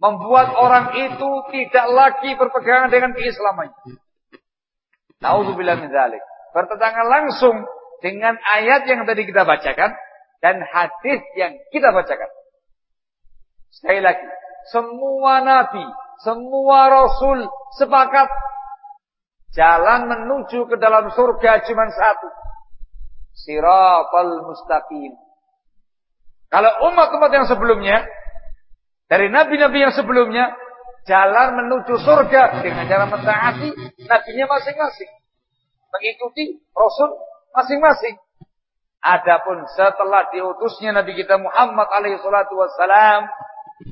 A: Membuat orang itu tidak lagi berpegangan dengan keislamannya. Nauzubillah min dzalik. Bertentangan langsung dengan ayat yang tadi kita bacakan dan hadis yang kita bacakan. Sekali lagi, semua nabi, semua rasul sepakat jalan menuju ke dalam surga cuma satu. Siratal mustaqim. Kalau umat-umat yang sebelumnya dari nabi-nabi yang sebelumnya jalan menuju surga dengan cara mentaati nabinya masing-masing. Mengikuti Rasul masing-masing. Adapun setelah diutusnya Nabi kita Muhammad alaihi salatu wassalam,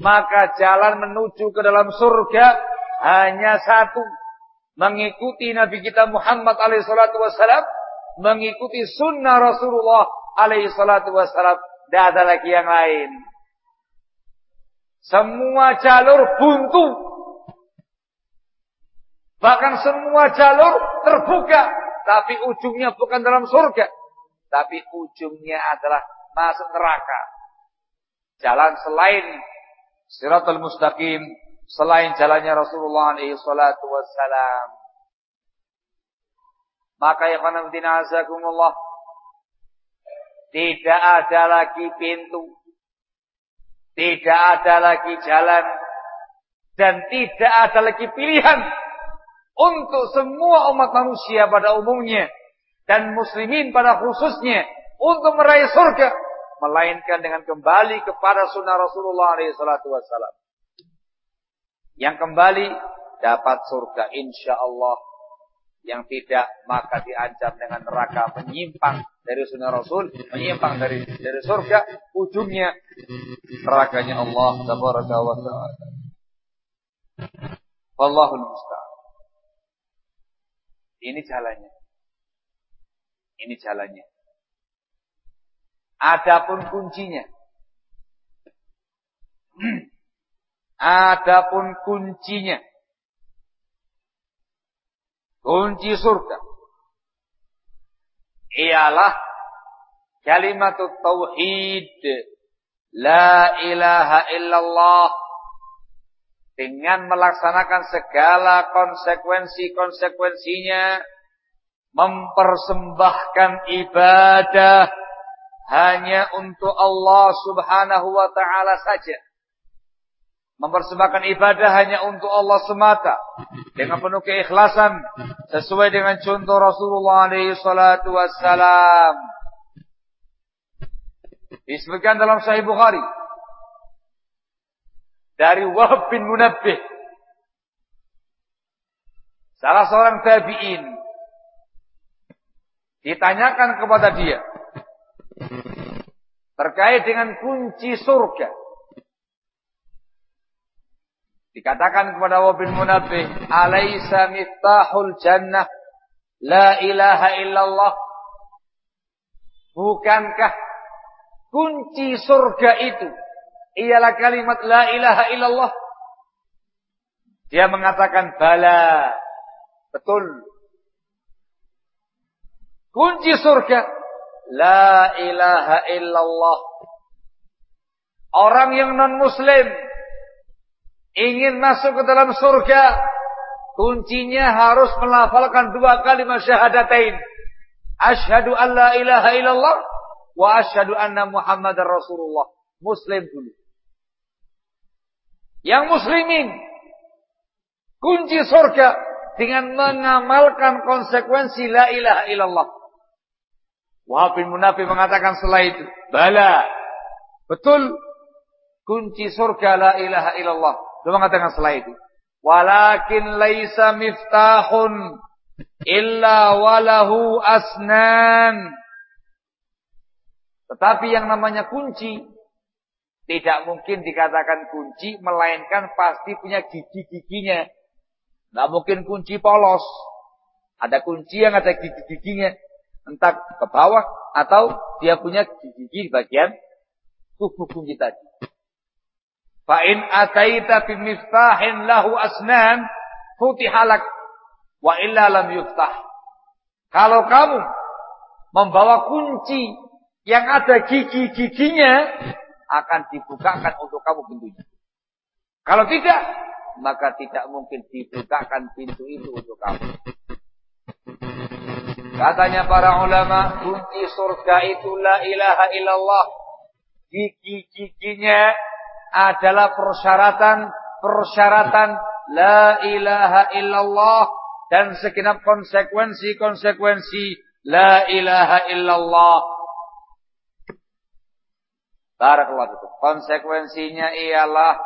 A: maka jalan menuju ke dalam surga hanya satu. Mengikuti Nabi kita Muhammad alaihi salatu wassalam, mengikuti sunnah Rasulullah alaihi salatu wassalam. Tidak ada lagi yang lain. Semua jalur buntu. Bahkan semua jalur terbuka. Tapi ujungnya bukan dalam surga. Tapi ujungnya adalah masuk neraka. Jalan selain siratul mustaqim. Selain jalannya Rasulullah wassalam. Maka ya azakumullah. Tidak ada lagi pintu tidak ada lagi jalan dan tidak ada lagi pilihan untuk semua umat manusia pada umumnya dan muslimin pada khususnya untuk meraih surga melainkan dengan kembali kepada sunnah Rasulullah SAW. Yang kembali dapat surga insya Allah yang tidak maka diancam dengan neraka menyimpang dari sunnah Rasul, menyimpang dari dari surga, ujungnya nerakanya Allah taala. Wallahul musta'an. Ini jalannya. Ini jalannya. Adapun kuncinya. [clears throat] Adapun kuncinya Kunci surga ialah kalimat tauhid la ilaha illallah dengan melaksanakan segala konsekuensi-konsekuensinya mempersembahkan ibadah hanya untuk Allah Subhanahu wa taala saja mempersembahkan ibadah hanya untuk Allah semata dengan penuh keikhlasan sesuai dengan contoh Rasulullah alaihi salatu. Disebutkan dalam Sahih Bukhari dari Wahab bin Munabbih. Salah seorang tabi'in. Ditanyakan kepada dia. Terkait dengan kunci surga. Dikatakan kepada Wabil Munabbih, "Alaisa miftahul jannah? La ilaha illallah?" Bukankah kunci surga itu ialah kalimat la ilaha illallah? Dia mengatakan bala. Betul. Kunci surga la ilaha illallah. Orang yang non-muslim ingin masuk ke dalam surga, kuncinya harus melafalkan dua kalimat syahadatain. Asyhadu an la ilaha illallah wa asyhadu anna Muhammadar Rasulullah. Muslim dulu. Yang muslimin kunci surga dengan mengamalkan konsekuensi la ilaha illallah. Wahab bin Munafi mengatakan setelah itu, bala, betul kunci surga la ilaha illallah. Dia mengatakan setelah itu, walakin laisa miftahun illa walahu asnan. Tetapi yang namanya kunci tidak mungkin dikatakan kunci melainkan pasti punya gigi-giginya. Tidak mungkin kunci polos. Ada kunci yang ada gigi-giginya. Entah ke bawah atau dia punya gigi-gigi bagian tubuh kunci tadi. Fa'in ataita bimiftahin lahu asnan futihalak wa illa lam yuftah. Kalau kamu membawa kunci yang ada gigi-giginya akan dibukakan untuk kamu pintunya. Kalau tidak, maka tidak mungkin dibukakan pintu itu untuk kamu. Katanya para ulama, kunci surga itu la ilaha illallah. Gigi-giginya adalah persyaratan persyaratan la ilaha illallah dan segenap konsekuensi-konsekuensi la ilaha illallah. Barakallahu. Konsekuensinya ialah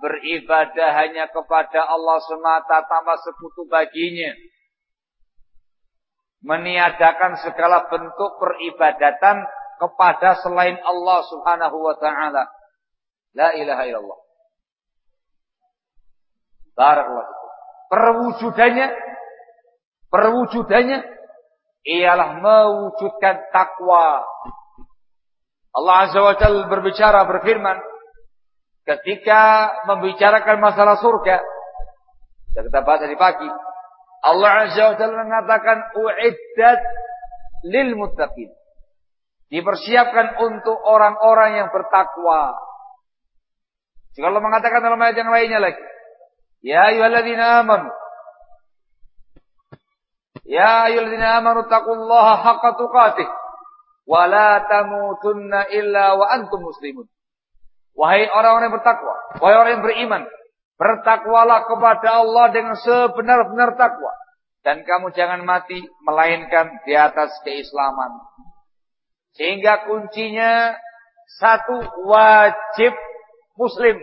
A: beribadah hanya kepada Allah semata tanpa sekutu baginya meniadakan segala bentuk peribadatan kepada selain Allah Subhanahu wa taala. La ilaha illallah. Barakallahu. Perwujudannya perwujudannya ialah mewujudkan takwa. Allah Azza wa Jalla berbicara berfirman ketika membicarakan masalah surga. kita bahas tadi pagi. Allah Azza wa Jalla mengatakan uiddat lil muttaqin. Dipersiapkan untuk orang-orang yang bertakwa. Jika Allah mengatakan dalam ayat yang lainnya lagi. Ya ayyuhalladzina amanu. Ya ayyuhalladzina amanu taqullaha haqqa tuqatih. Wa la tamutunna illa wa antum muslimun. Wahai orang-orang yang bertakwa. Wahai orang yang beriman. Bertakwalah kepada Allah dengan sebenar-benar takwa. Dan kamu jangan mati melainkan di atas keislaman. Sehingga kuncinya satu wajib muslim.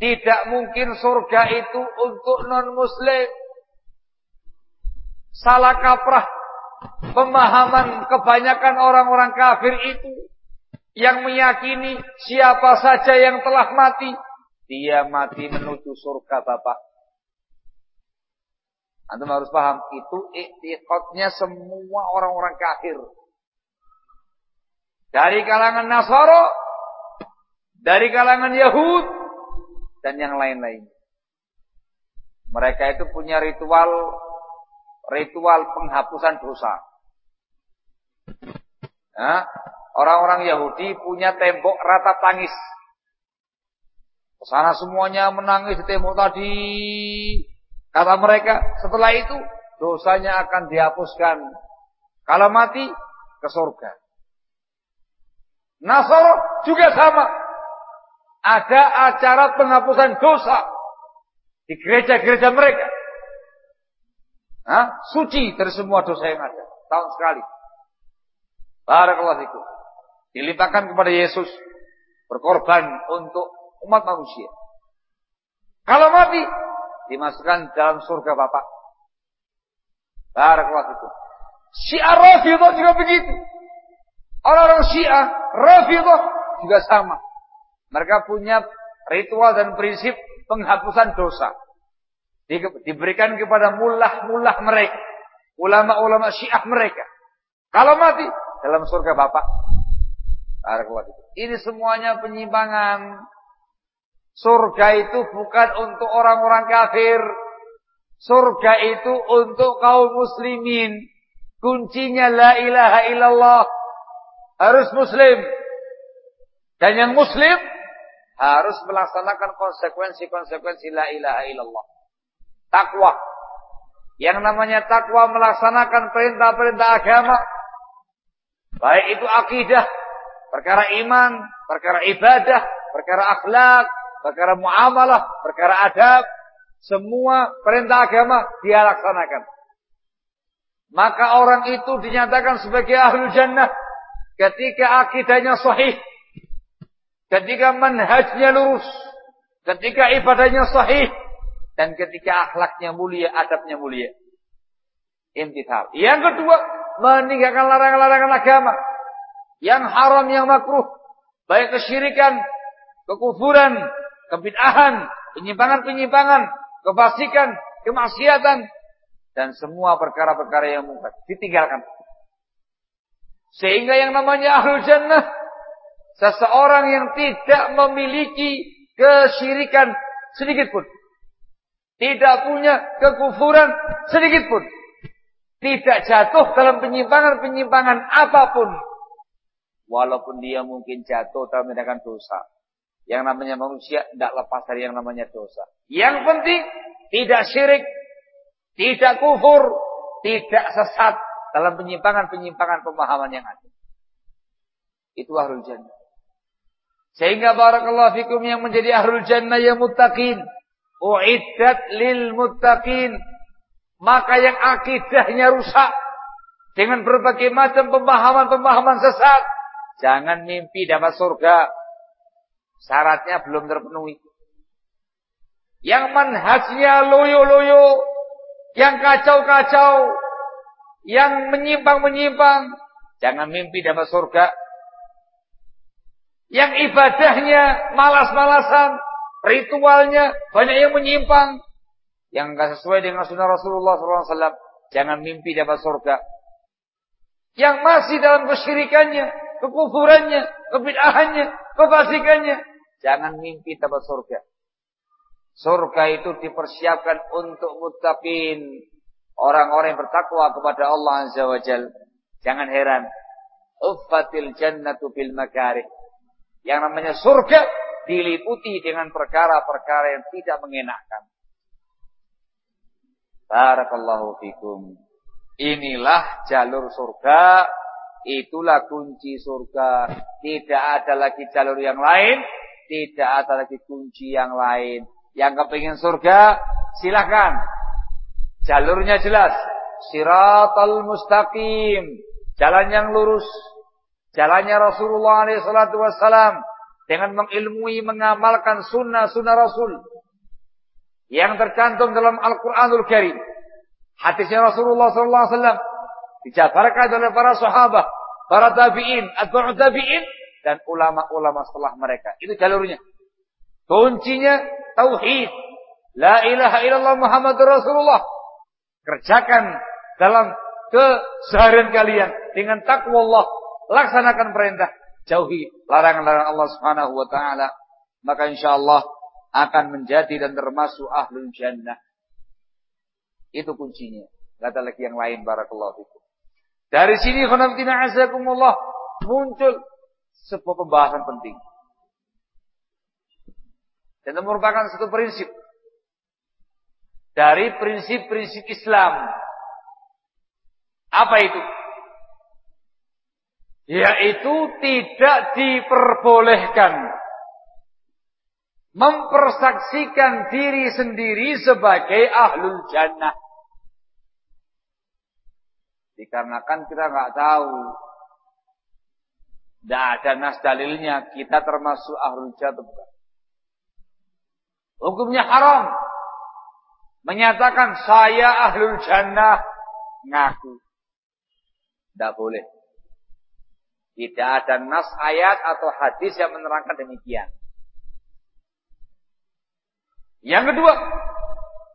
A: Tidak mungkin surga itu untuk non-muslim. Salah kaprah pemahaman kebanyakan orang-orang kafir itu yang meyakini siapa saja yang telah mati dia mati menuju surga Bapak. Antum harus paham, itu iktikadnya semua orang-orang kafir. Dari kalangan Nasara, dari kalangan Yahud, dan yang lain-lain. Mereka itu punya ritual ritual penghapusan dosa. Nah, orang-orang Yahudi punya tembok rata tangis. Ke sana semuanya menangis di tembok tadi. Kata mereka, setelah itu dosanya akan dihapuskan. Kalau mati, ke surga. Nasoro juga sama. Ada acara penghapusan dosa di gereja-gereja mereka. Hah? Suci dari semua dosa yang ada. Tahun sekali. Barakallahu fikum. Dilimpahkan kepada Yesus berkorban untuk umat manusia. Kalau mati, dimasukkan dalam surga Bapak. Barakallahu itu. Syiah Rafidah juga begitu. Orang-orang Syiah Rafidah juga sama. Mereka punya ritual dan prinsip penghapusan dosa. Diberikan kepada mullah-mullah mereka. Ulama-ulama Syiah mereka. Kalau mati, dalam surga Bapak. Ini semuanya penyimpangan. Surga itu bukan untuk orang-orang kafir. Surga itu untuk kaum muslimin. Kuncinya la ilaha illallah. Harus muslim. Dan yang muslim harus melaksanakan konsekuensi-konsekuensi la ilaha illallah. Takwa. Yang namanya takwa melaksanakan perintah-perintah agama. Baik itu akidah, perkara iman, perkara ibadah, perkara akhlak, perkara muamalah, perkara adab, semua perintah agama dia laksanakan. Maka orang itu dinyatakan sebagai ahlu jannah ketika akidahnya sahih, ketika manhajnya lurus, ketika ibadahnya sahih, dan ketika akhlaknya mulia, adabnya mulia. Imtithal. Yang kedua, meninggalkan larangan-larangan agama. Yang haram, yang makruh. Baik kesyirikan, kekufuran, kebid'ahan, penyimpangan-penyimpangan, kefasikan, kemaksiatan, dan semua perkara-perkara yang mungkar ditinggalkan. Sehingga yang namanya ahlul jannah Seseorang yang tidak memiliki kesyirikan sedikit pun. Tidak punya kekufuran sedikit pun. Tidak jatuh dalam penyimpangan-penyimpangan apa pun. Walaupun dia mungkin jatuh dalam tindakan dosa. Yang namanya manusia tidak lepas dari yang namanya dosa. Yang penting tidak syirik, tidak kufur, tidak sesat dalam penyimpangan-penyimpangan pemahaman yang ada. Itu ahlul jannah. Sehingga barakallahu fikum yang menjadi ahlul jannah yang muttaqin. Uiddat lil muttaqin. Maka yang akidahnya rusak. Dengan berbagai macam pemahaman-pemahaman sesat. Jangan mimpi dapat surga. Syaratnya belum terpenuhi. Yang manhajnya loyo-loyo. Yang kacau-kacau. Yang menyimpang-menyimpang. Jangan mimpi dapat surga. Yang ibadahnya malas-malasan, ritualnya banyak yang menyimpang, yang enggak sesuai dengan sunnah Rasulullah SAW, jangan mimpi dapat surga. Yang masih dalam kesyirikannya, kekufurannya, kebid'ahannya, kefasikannya, jangan mimpi dapat surga. Surga itu dipersiapkan untuk muttaqin, orang-orang yang bertakwa kepada Allah Azza wa Jal. Jangan heran, uffatil jannatu bil makarih. Yang namanya surga diliputi dengan perkara-perkara yang tidak mengenakkan. Barakallahu fikum. Inilah jalur surga. Itulah kunci surga. Tidak ada lagi jalur yang lain. Tidak ada lagi kunci yang lain. Yang kepingin surga, silakan. Jalurnya jelas. Siratal mustaqim. Jalan yang lurus. Jalannya Rasulullah SAW dengan mengilmui, mengamalkan sunnah-sunnah Rasul yang tercantum dalam Al-Quranul Karim. Hadisnya Rasulullah SAW dijabarkan oleh para sahabat, para tabi'in, atba'u tabi'in, dan ulama-ulama setelah mereka. Itu jalurnya. Kuncinya tauhid. La ilaha illallah Muhammadur Rasulullah. Kerjakan dalam keseharian kalian dengan takwa Allah laksanakan perintah, jauhi larangan-larangan Allah Subhanahu wa taala, maka insyaallah akan menjadi dan termasuk ahlul jannah. Itu kuncinya. Gak ada lagi yang lain barakallahu fikum. Dari sini khonamtina azakumullah muncul sebuah pembahasan penting. Dan itu merupakan satu prinsip dari prinsip-prinsip Islam. Apa itu? Yaitu tidak diperbolehkan mempersaksikan diri sendiri sebagai ahlul jannah. Dikarenakan kita nggak tahu, tidak ada nas dalilnya kita termasuk ahlul jannah. Hukumnya haram. Menyatakan saya ahlul jannah ngaku. Tidak boleh. Tidak ada nas ayat atau hadis yang menerangkan demikian. Yang kedua,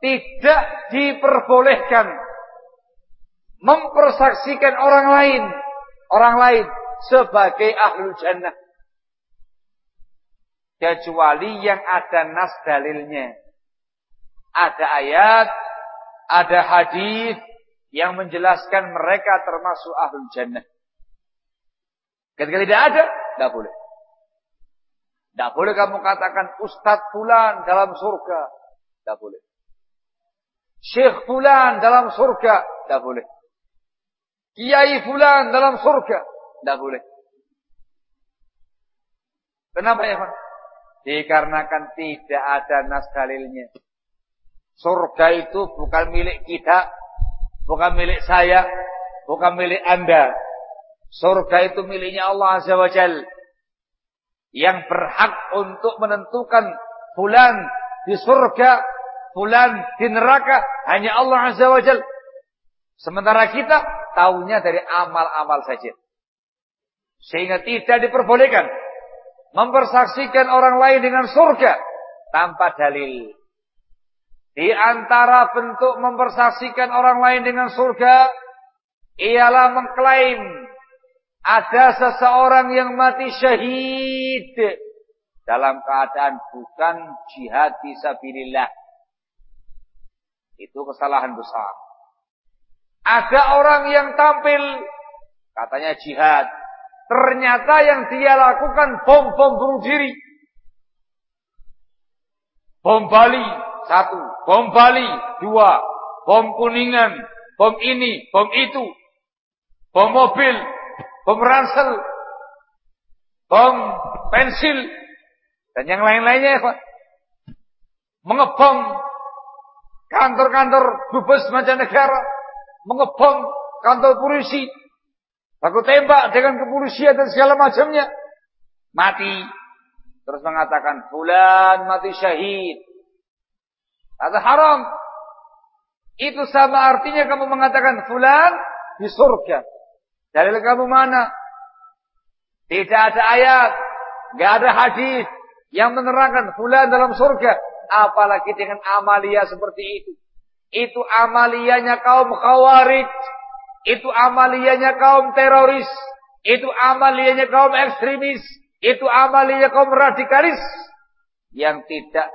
A: tidak diperbolehkan mempersaksikan orang lain, orang lain sebagai ahlul jannah. Kecuali yang ada nas dalilnya. Ada ayat, ada hadis yang menjelaskan mereka termasuk ahlul jannah. Ketika tidak ada, tidak boleh. Tidak boleh kamu katakan Ustadz Fulan dalam surga. Tidak boleh. Syekh Fulan dalam surga. Tidak boleh. Kiai Fulan dalam surga. Tidak boleh. Kenapa ya Pak? Dikarenakan tidak ada nas dalilnya. Surga itu bukan milik kita, bukan milik saya, bukan milik Anda. Surga itu miliknya Allah Azza wa Jalla yang berhak untuk menentukan bulan di surga, bulan di neraka hanya Allah Azza wa Jal. Sementara kita tahunya dari amal-amal saja. Sehingga tidak diperbolehkan mempersaksikan orang lain dengan surga tanpa dalil. Di antara bentuk mempersaksikan orang lain dengan surga ialah mengklaim ada seseorang yang mati syahid dalam keadaan bukan jihad fisabilillah. Itu kesalahan besar. Ada orang yang tampil katanya jihad, ternyata yang dia lakukan bom-bom bunuh diri. Bom Bali satu, bom Bali dua, bom Kuningan, bom ini, bom itu, bom mobil, bom ransel, bom pensil, dan yang lain-lainnya ya Mengebom kantor-kantor dubes mancanegara, mengebom kantor polisi, aku tembak dengan kepolisian dan segala macamnya, mati. Terus mengatakan, bulan mati syahid. Ada haram. Itu sama artinya kamu mengatakan, fulan di surga. Dalil kamu mana? Tidak ada ayat, nggak ada hadis yang menerangkan fulan dalam surga, apalagi dengan amalia seperti itu. Itu amalianya kaum khawarij, itu amalianya kaum teroris, itu amalianya kaum ekstremis, itu amalianya kaum radikalis yang tidak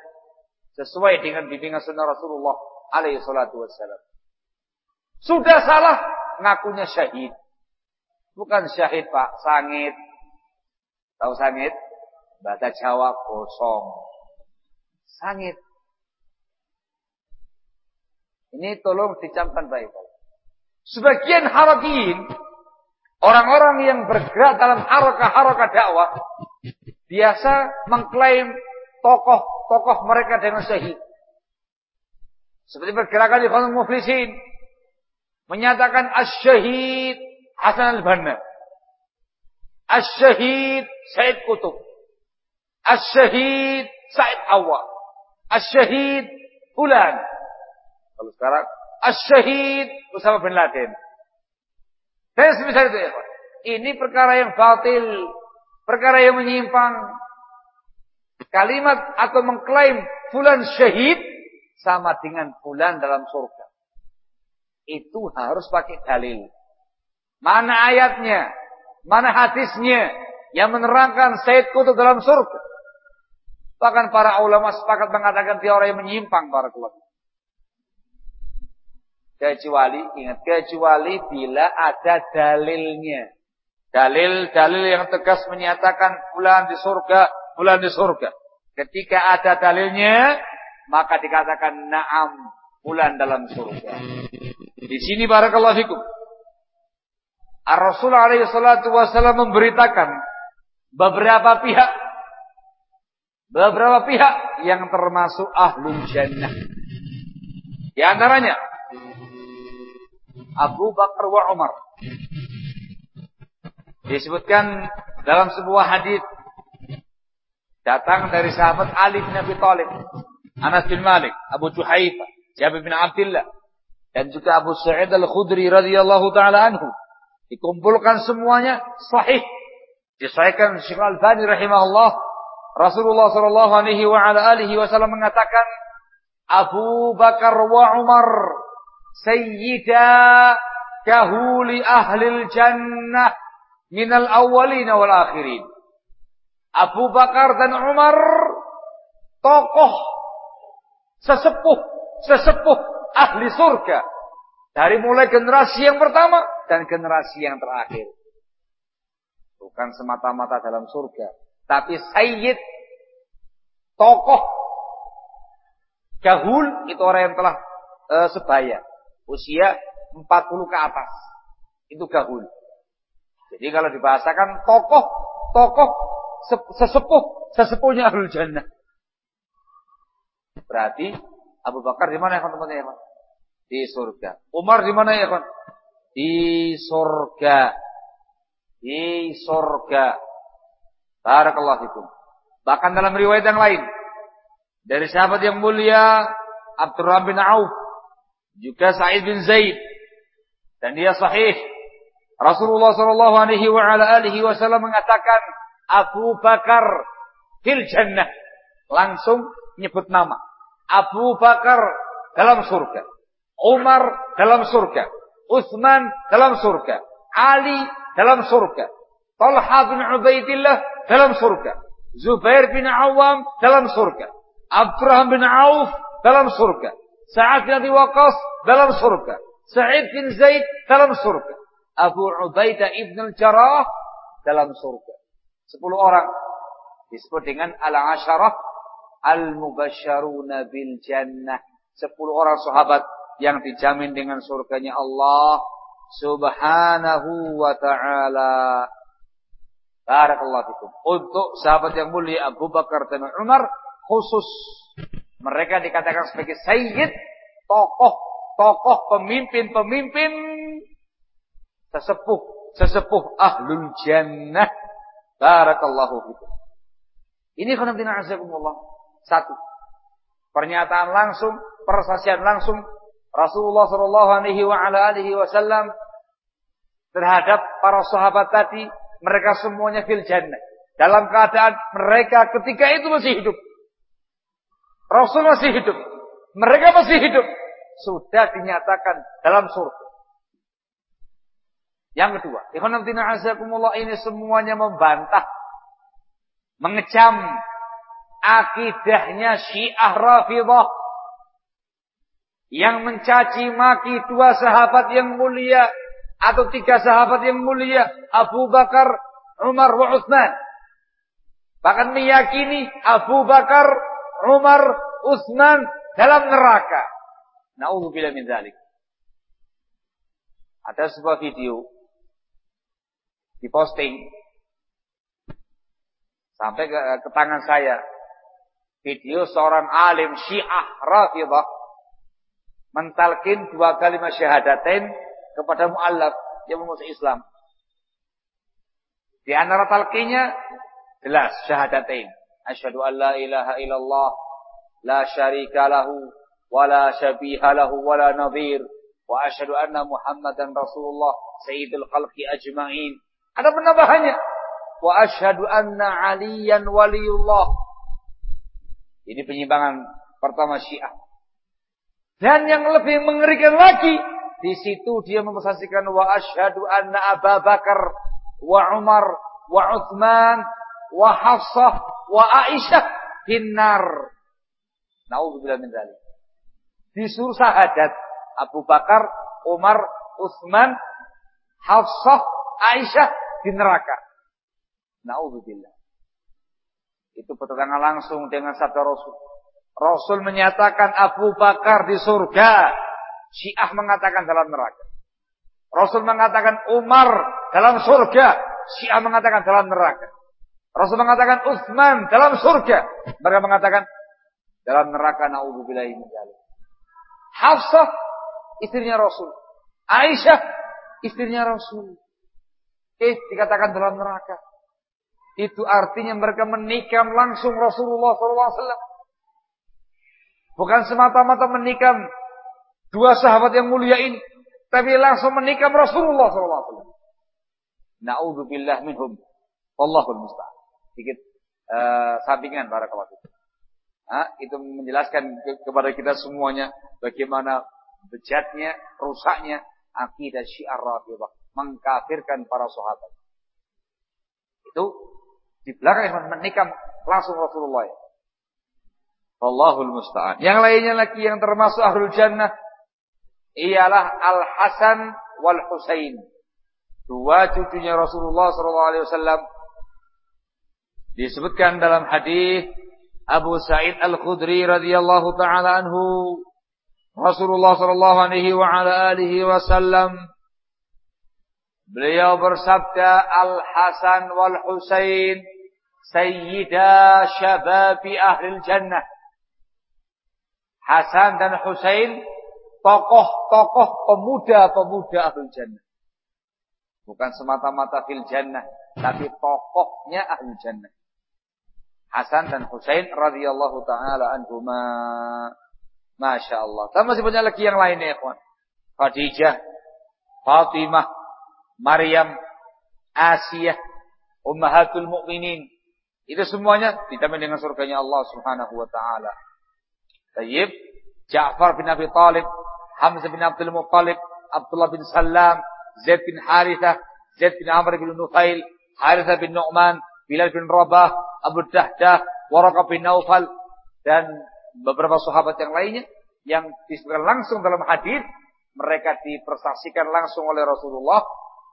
A: sesuai dengan bimbingan sunnah Rasulullah alaihi salatu wassalam. Sudah salah ngakunya syahid. Bukan syahid pak, sangit. Tahu sangit? Bahasa Jawa kosong. Sangit. Ini tolong dicamkan baik-baik. Sebagian harakin, orang-orang yang bergerak dalam harakah-harakah dakwah, biasa mengklaim tokoh-tokoh mereka dengan syahid. Seperti pergerakan di Muflisin. Menyatakan as-syahid Hasan al-Banna. As-Syahid Said Kutub. As-Syahid Said Awa. As-Syahid Fulan. Kalau sekarang As-Syahid Usama bin Laden. Dan semisal itu ya. Ini perkara yang batil. Perkara yang menyimpang. Kalimat atau mengklaim Fulan syahid sama dengan Fulan dalam surga. Itu harus pakai dalil. Mana ayatnya? Mana hadisnya yang menerangkan Said Kutub dalam surga? Bahkan para ulama sepakat mengatakan dia yang menyimpang para keluarga. Kecuali, ingat, kecuali bila ada dalilnya. Dalil-dalil yang tegas menyatakan bulan di surga, bulan di surga. Ketika ada dalilnya, maka dikatakan na'am, bulan dalam surga. Di sini barakallahu fikum. Ar-Rasul alaihi salatu wasallam memberitakan beberapa pihak beberapa pihak yang termasuk ahlul jannah. Di antaranya Abu Bakar wa Umar. Disebutkan dalam sebuah hadis datang dari sahabat Ali bin Abi Thalib, Anas bin Malik, Abu Juhaifah, Jabir bin Abdullah dan juga Abu Sa'id Al-Khudri radhiyallahu taala anhu Dikumpulkan semuanya sahih. Disahihkan Syekh Al-Albani rahimahullah. Rasulullah sallallahu alaihi wa ala alihi wasallam mengatakan Abu Bakar wa Umar sayyida kahuli ahli jannah minal awwalin wal akhirin. Abu Bakar dan Umar tokoh sesepuh sesepuh ahli surga dari mulai generasi yang pertama dan generasi yang terakhir. Bukan semata-mata dalam surga. Tapi sayyid Tokoh gahul itu orang yang telah e, sebaya. Usia 40 ke atas. Itu gahul. Jadi kalau dibahasakan tokoh, tokoh sesepuh, sesepuhnya ahlul jannah. Berarti Abu Bakar di mana ya teman-teman ya, Di surga. Umar di mana ya, kan? Di surga. Di surga. Barakallahu fikum. Bahkan dalam riwayat yang lain. Dari sahabat yang mulia Abdurrahman bin Auf. Juga Sa'id bin Zaid. Dan dia sahih. Rasulullah sallallahu alaihi wa ala alihi wasallam mengatakan Abu Bakar fil jannah. Langsung nyebut nama. Abu Bakar dalam surga. Umar dalam surga Utsman dalam surga Ali dalam surga Talha bin Ubaidillah dalam surga Zubair bin Awam dalam surga Abdurrahman bin Auf dalam surga Sa'ad bin Abi Waqqas dalam surga Sa'id bin Zaid dalam surga Abu Ubaidah ibn al-Jarrah dalam surga. Sepuluh orang disebut dengan al-asyarah al-mubasyaruna bil jannah. Sepuluh orang sahabat yang dijamin dengan surganya Allah subhanahu wa ta'ala. Barakallahu fikum. Untuk sahabat yang mulia Abu Bakar dan Umar khusus mereka dikatakan sebagai sayyid, tokoh, tokoh pemimpin-pemimpin sesepuh sesepuh ahlul jannah barakallahu fikum ini khonabdina azakumullah satu pernyataan langsung persaksian langsung Rasulullah sallallahu alaihi wasallam terhadap para sahabat tadi mereka semuanya fil jannah. Dalam keadaan mereka ketika itu masih hidup. Rasul masih hidup. Mereka masih hidup. Sudah dinyatakan dalam surga. Yang kedua, ikhwanatina azakumullah ini semuanya membantah, mengecam akidahnya Syiah Rafidah yang mencaci maki dua sahabat yang mulia atau tiga sahabat yang mulia Abu Bakar, Umar, wa Utsman. Bahkan meyakini Abu Bakar, Umar, Utsman dalam neraka. Nauzubillah min dzalik. Ada sebuah video diposting sampai ke, ke tangan saya video seorang alim Syiah Rafidah mentalkin dua kalimat syahadatain kepada muallaf yang masuk Islam. Di antara talqinya jelas syahadatain. Asyhadu an la ilaha illallah la syarika lahu wa la syabiha lahu wa la nadhir wa asyhadu anna Muhammadan Rasulullah sayyidul khalqi ajma'in ada penambahannya. Wa asyhadu anna aliyan waliullah. Ini penyimpangan pertama Syiah. Dan yang lebih mengerikan lagi, di situ dia mempersasikan wa asyhadu anna Abu Bakar wa Umar wa Utsman wa Hafsah wa Aisyah finnar. Nauzubillah min dzalik. Disuruh syahadat Abu Bakar, Umar, Utsman, Hafsah, Aisyah di neraka. Nauzubillah. Itu pertentangan langsung dengan sabda Rasul. Rasul menyatakan Abu Bakar di surga. Syiah mengatakan dalam neraka. Rasul mengatakan Umar dalam surga. Syiah mengatakan dalam neraka. Rasul mengatakan Utsman dalam surga. Mereka mengatakan dalam neraka naudzubillah min Hafsah istrinya Rasul. Aisyah istrinya Rasul. Eh, dikatakan dalam neraka. Itu artinya mereka menikam langsung Rasulullah SAW. Bukan semata-mata menikam dua sahabat yang mulia ini. Tapi langsung menikam Rasulullah SAW. Na'udzubillah minhum. Wallahul musta'an. Sedikit uh, sampingan para kawan. Nah, itu menjelaskan ke kepada kita semuanya bagaimana bejatnya, rusaknya akidah syiar Rafidah mengkafirkan para sahabat. Itu di belakang menikam langsung Rasulullah. Allahul musta'an. Yang lainnya lagi yang termasuk ahlul jannah ialah Al Hasan wal Husain. Dua cucunya Rasulullah sallallahu alaihi wasallam disebutkan dalam hadis Abu Sa'id Al-Khudri radhiyallahu taala anhu Rasulullah sallallahu alaihi wa ala alihi wasallam beliau bersabda Al Hasan wal Husain sayyida syababi ahli jannah Hasan dan Husain tokoh-tokoh pemuda-pemuda ahli jannah bukan semata-mata fil jannah tapi tokohnya ahli jannah Hasan dan Husain radhiyallahu taala anhuma. Masya Allah. Dan masih banyak lagi yang lainnya, ya, Khadijah, Fatimah, Maryam, Asiyah, Ummahatul Mukminin. Itu semuanya dijamin dengan surganya Allah Subhanahu wa taala. Tayyib, Ja'far bin Abi Talib, Hamzah bin Abdul Muttalib, Abdullah bin Salam, Zaid bin Harithah, Zaid bin Amr bin Nufail, Harithah bin Nu'man, Bilal bin Rabah, Abu Dahdah, Waraqah bin Naufal dan beberapa sahabat yang lainnya yang disebutkan langsung dalam hadis mereka dipersaksikan langsung oleh Rasulullah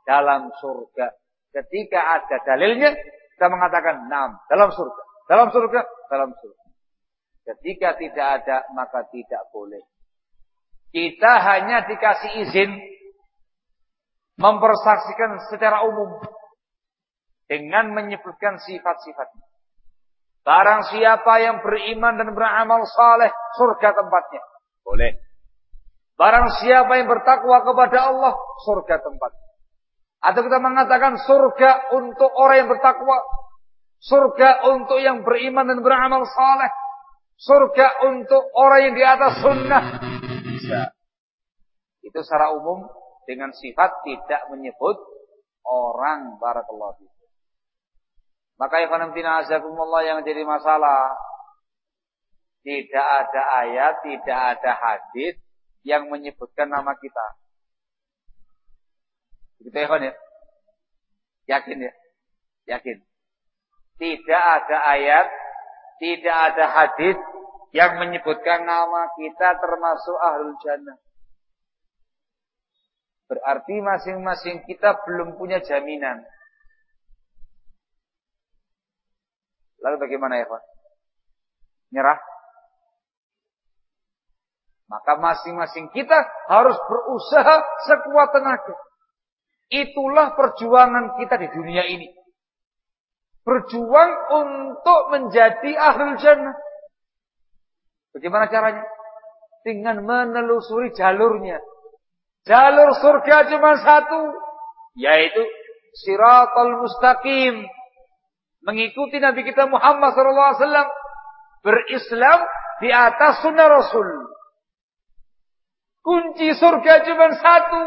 A: dalam surga. Ketika ada dalilnya kita mengatakan enam dalam surga, dalam surga, dalam surga. Ketika tidak ada maka tidak boleh. Kita hanya dikasih izin mempersaksikan secara umum dengan menyebutkan sifat-sifatnya. Barang siapa yang beriman dan beramal saleh, surga tempatnya. Boleh. Barang siapa yang bertakwa kepada Allah, surga tempatnya. Atau kita mengatakan surga untuk orang yang bertakwa. Surga untuk yang beriman dan beramal saleh. Surga untuk orang yang di atas sunnah. Bisa. Itu secara umum dengan sifat tidak menyebut orang barakallahu maka ikhwanamtina azakumullah yang jadi masalah. Tidak ada ayat, tidak ada hadis yang menyebutkan nama kita. Begitu ya, ya? Yakin ya? Yakin. Tidak ada ayat, tidak ada hadis yang menyebutkan nama kita termasuk ahlul jannah. Berarti masing-masing kita belum punya jaminan. Lalu bagaimana ya Pak? Nyerah? Maka masing-masing kita harus berusaha sekuat tenaga. Itulah perjuangan kita di dunia ini. Berjuang untuk menjadi ahlul jannah. Bagaimana caranya? Dengan menelusuri jalurnya. Jalur surga cuma satu. Yaitu siratul mustaqim mengikuti Nabi kita Muhammad SAW berislam di atas sunnah Rasul. Kunci surga cuma satu.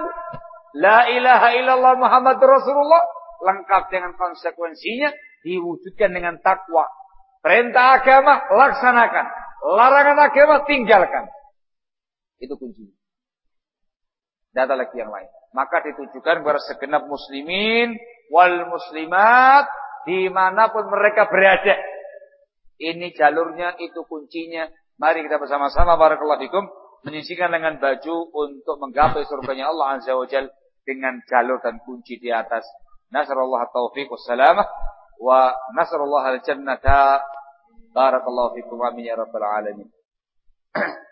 A: La ilaha illallah Muhammad Rasulullah. Lengkap dengan konsekuensinya. Diwujudkan dengan takwa. Perintah agama laksanakan. Larangan agama tinggalkan. Itu kuncinya. Ada lagi yang lain. Maka ditujukan kepada segenap muslimin wal muslimat di mana pun mereka berada. Ini jalurnya, itu kuncinya. Mari kita bersama-sama barakallahu fikum menyisikan dengan baju untuk menggapai surganya Allah Azza wa dengan jalur dan kunci di atas. Nasrullah taufiq wassalamah wa nasrullah al-jannata. Barakallahu fikum amin ya rabbal alamin. [clears throat]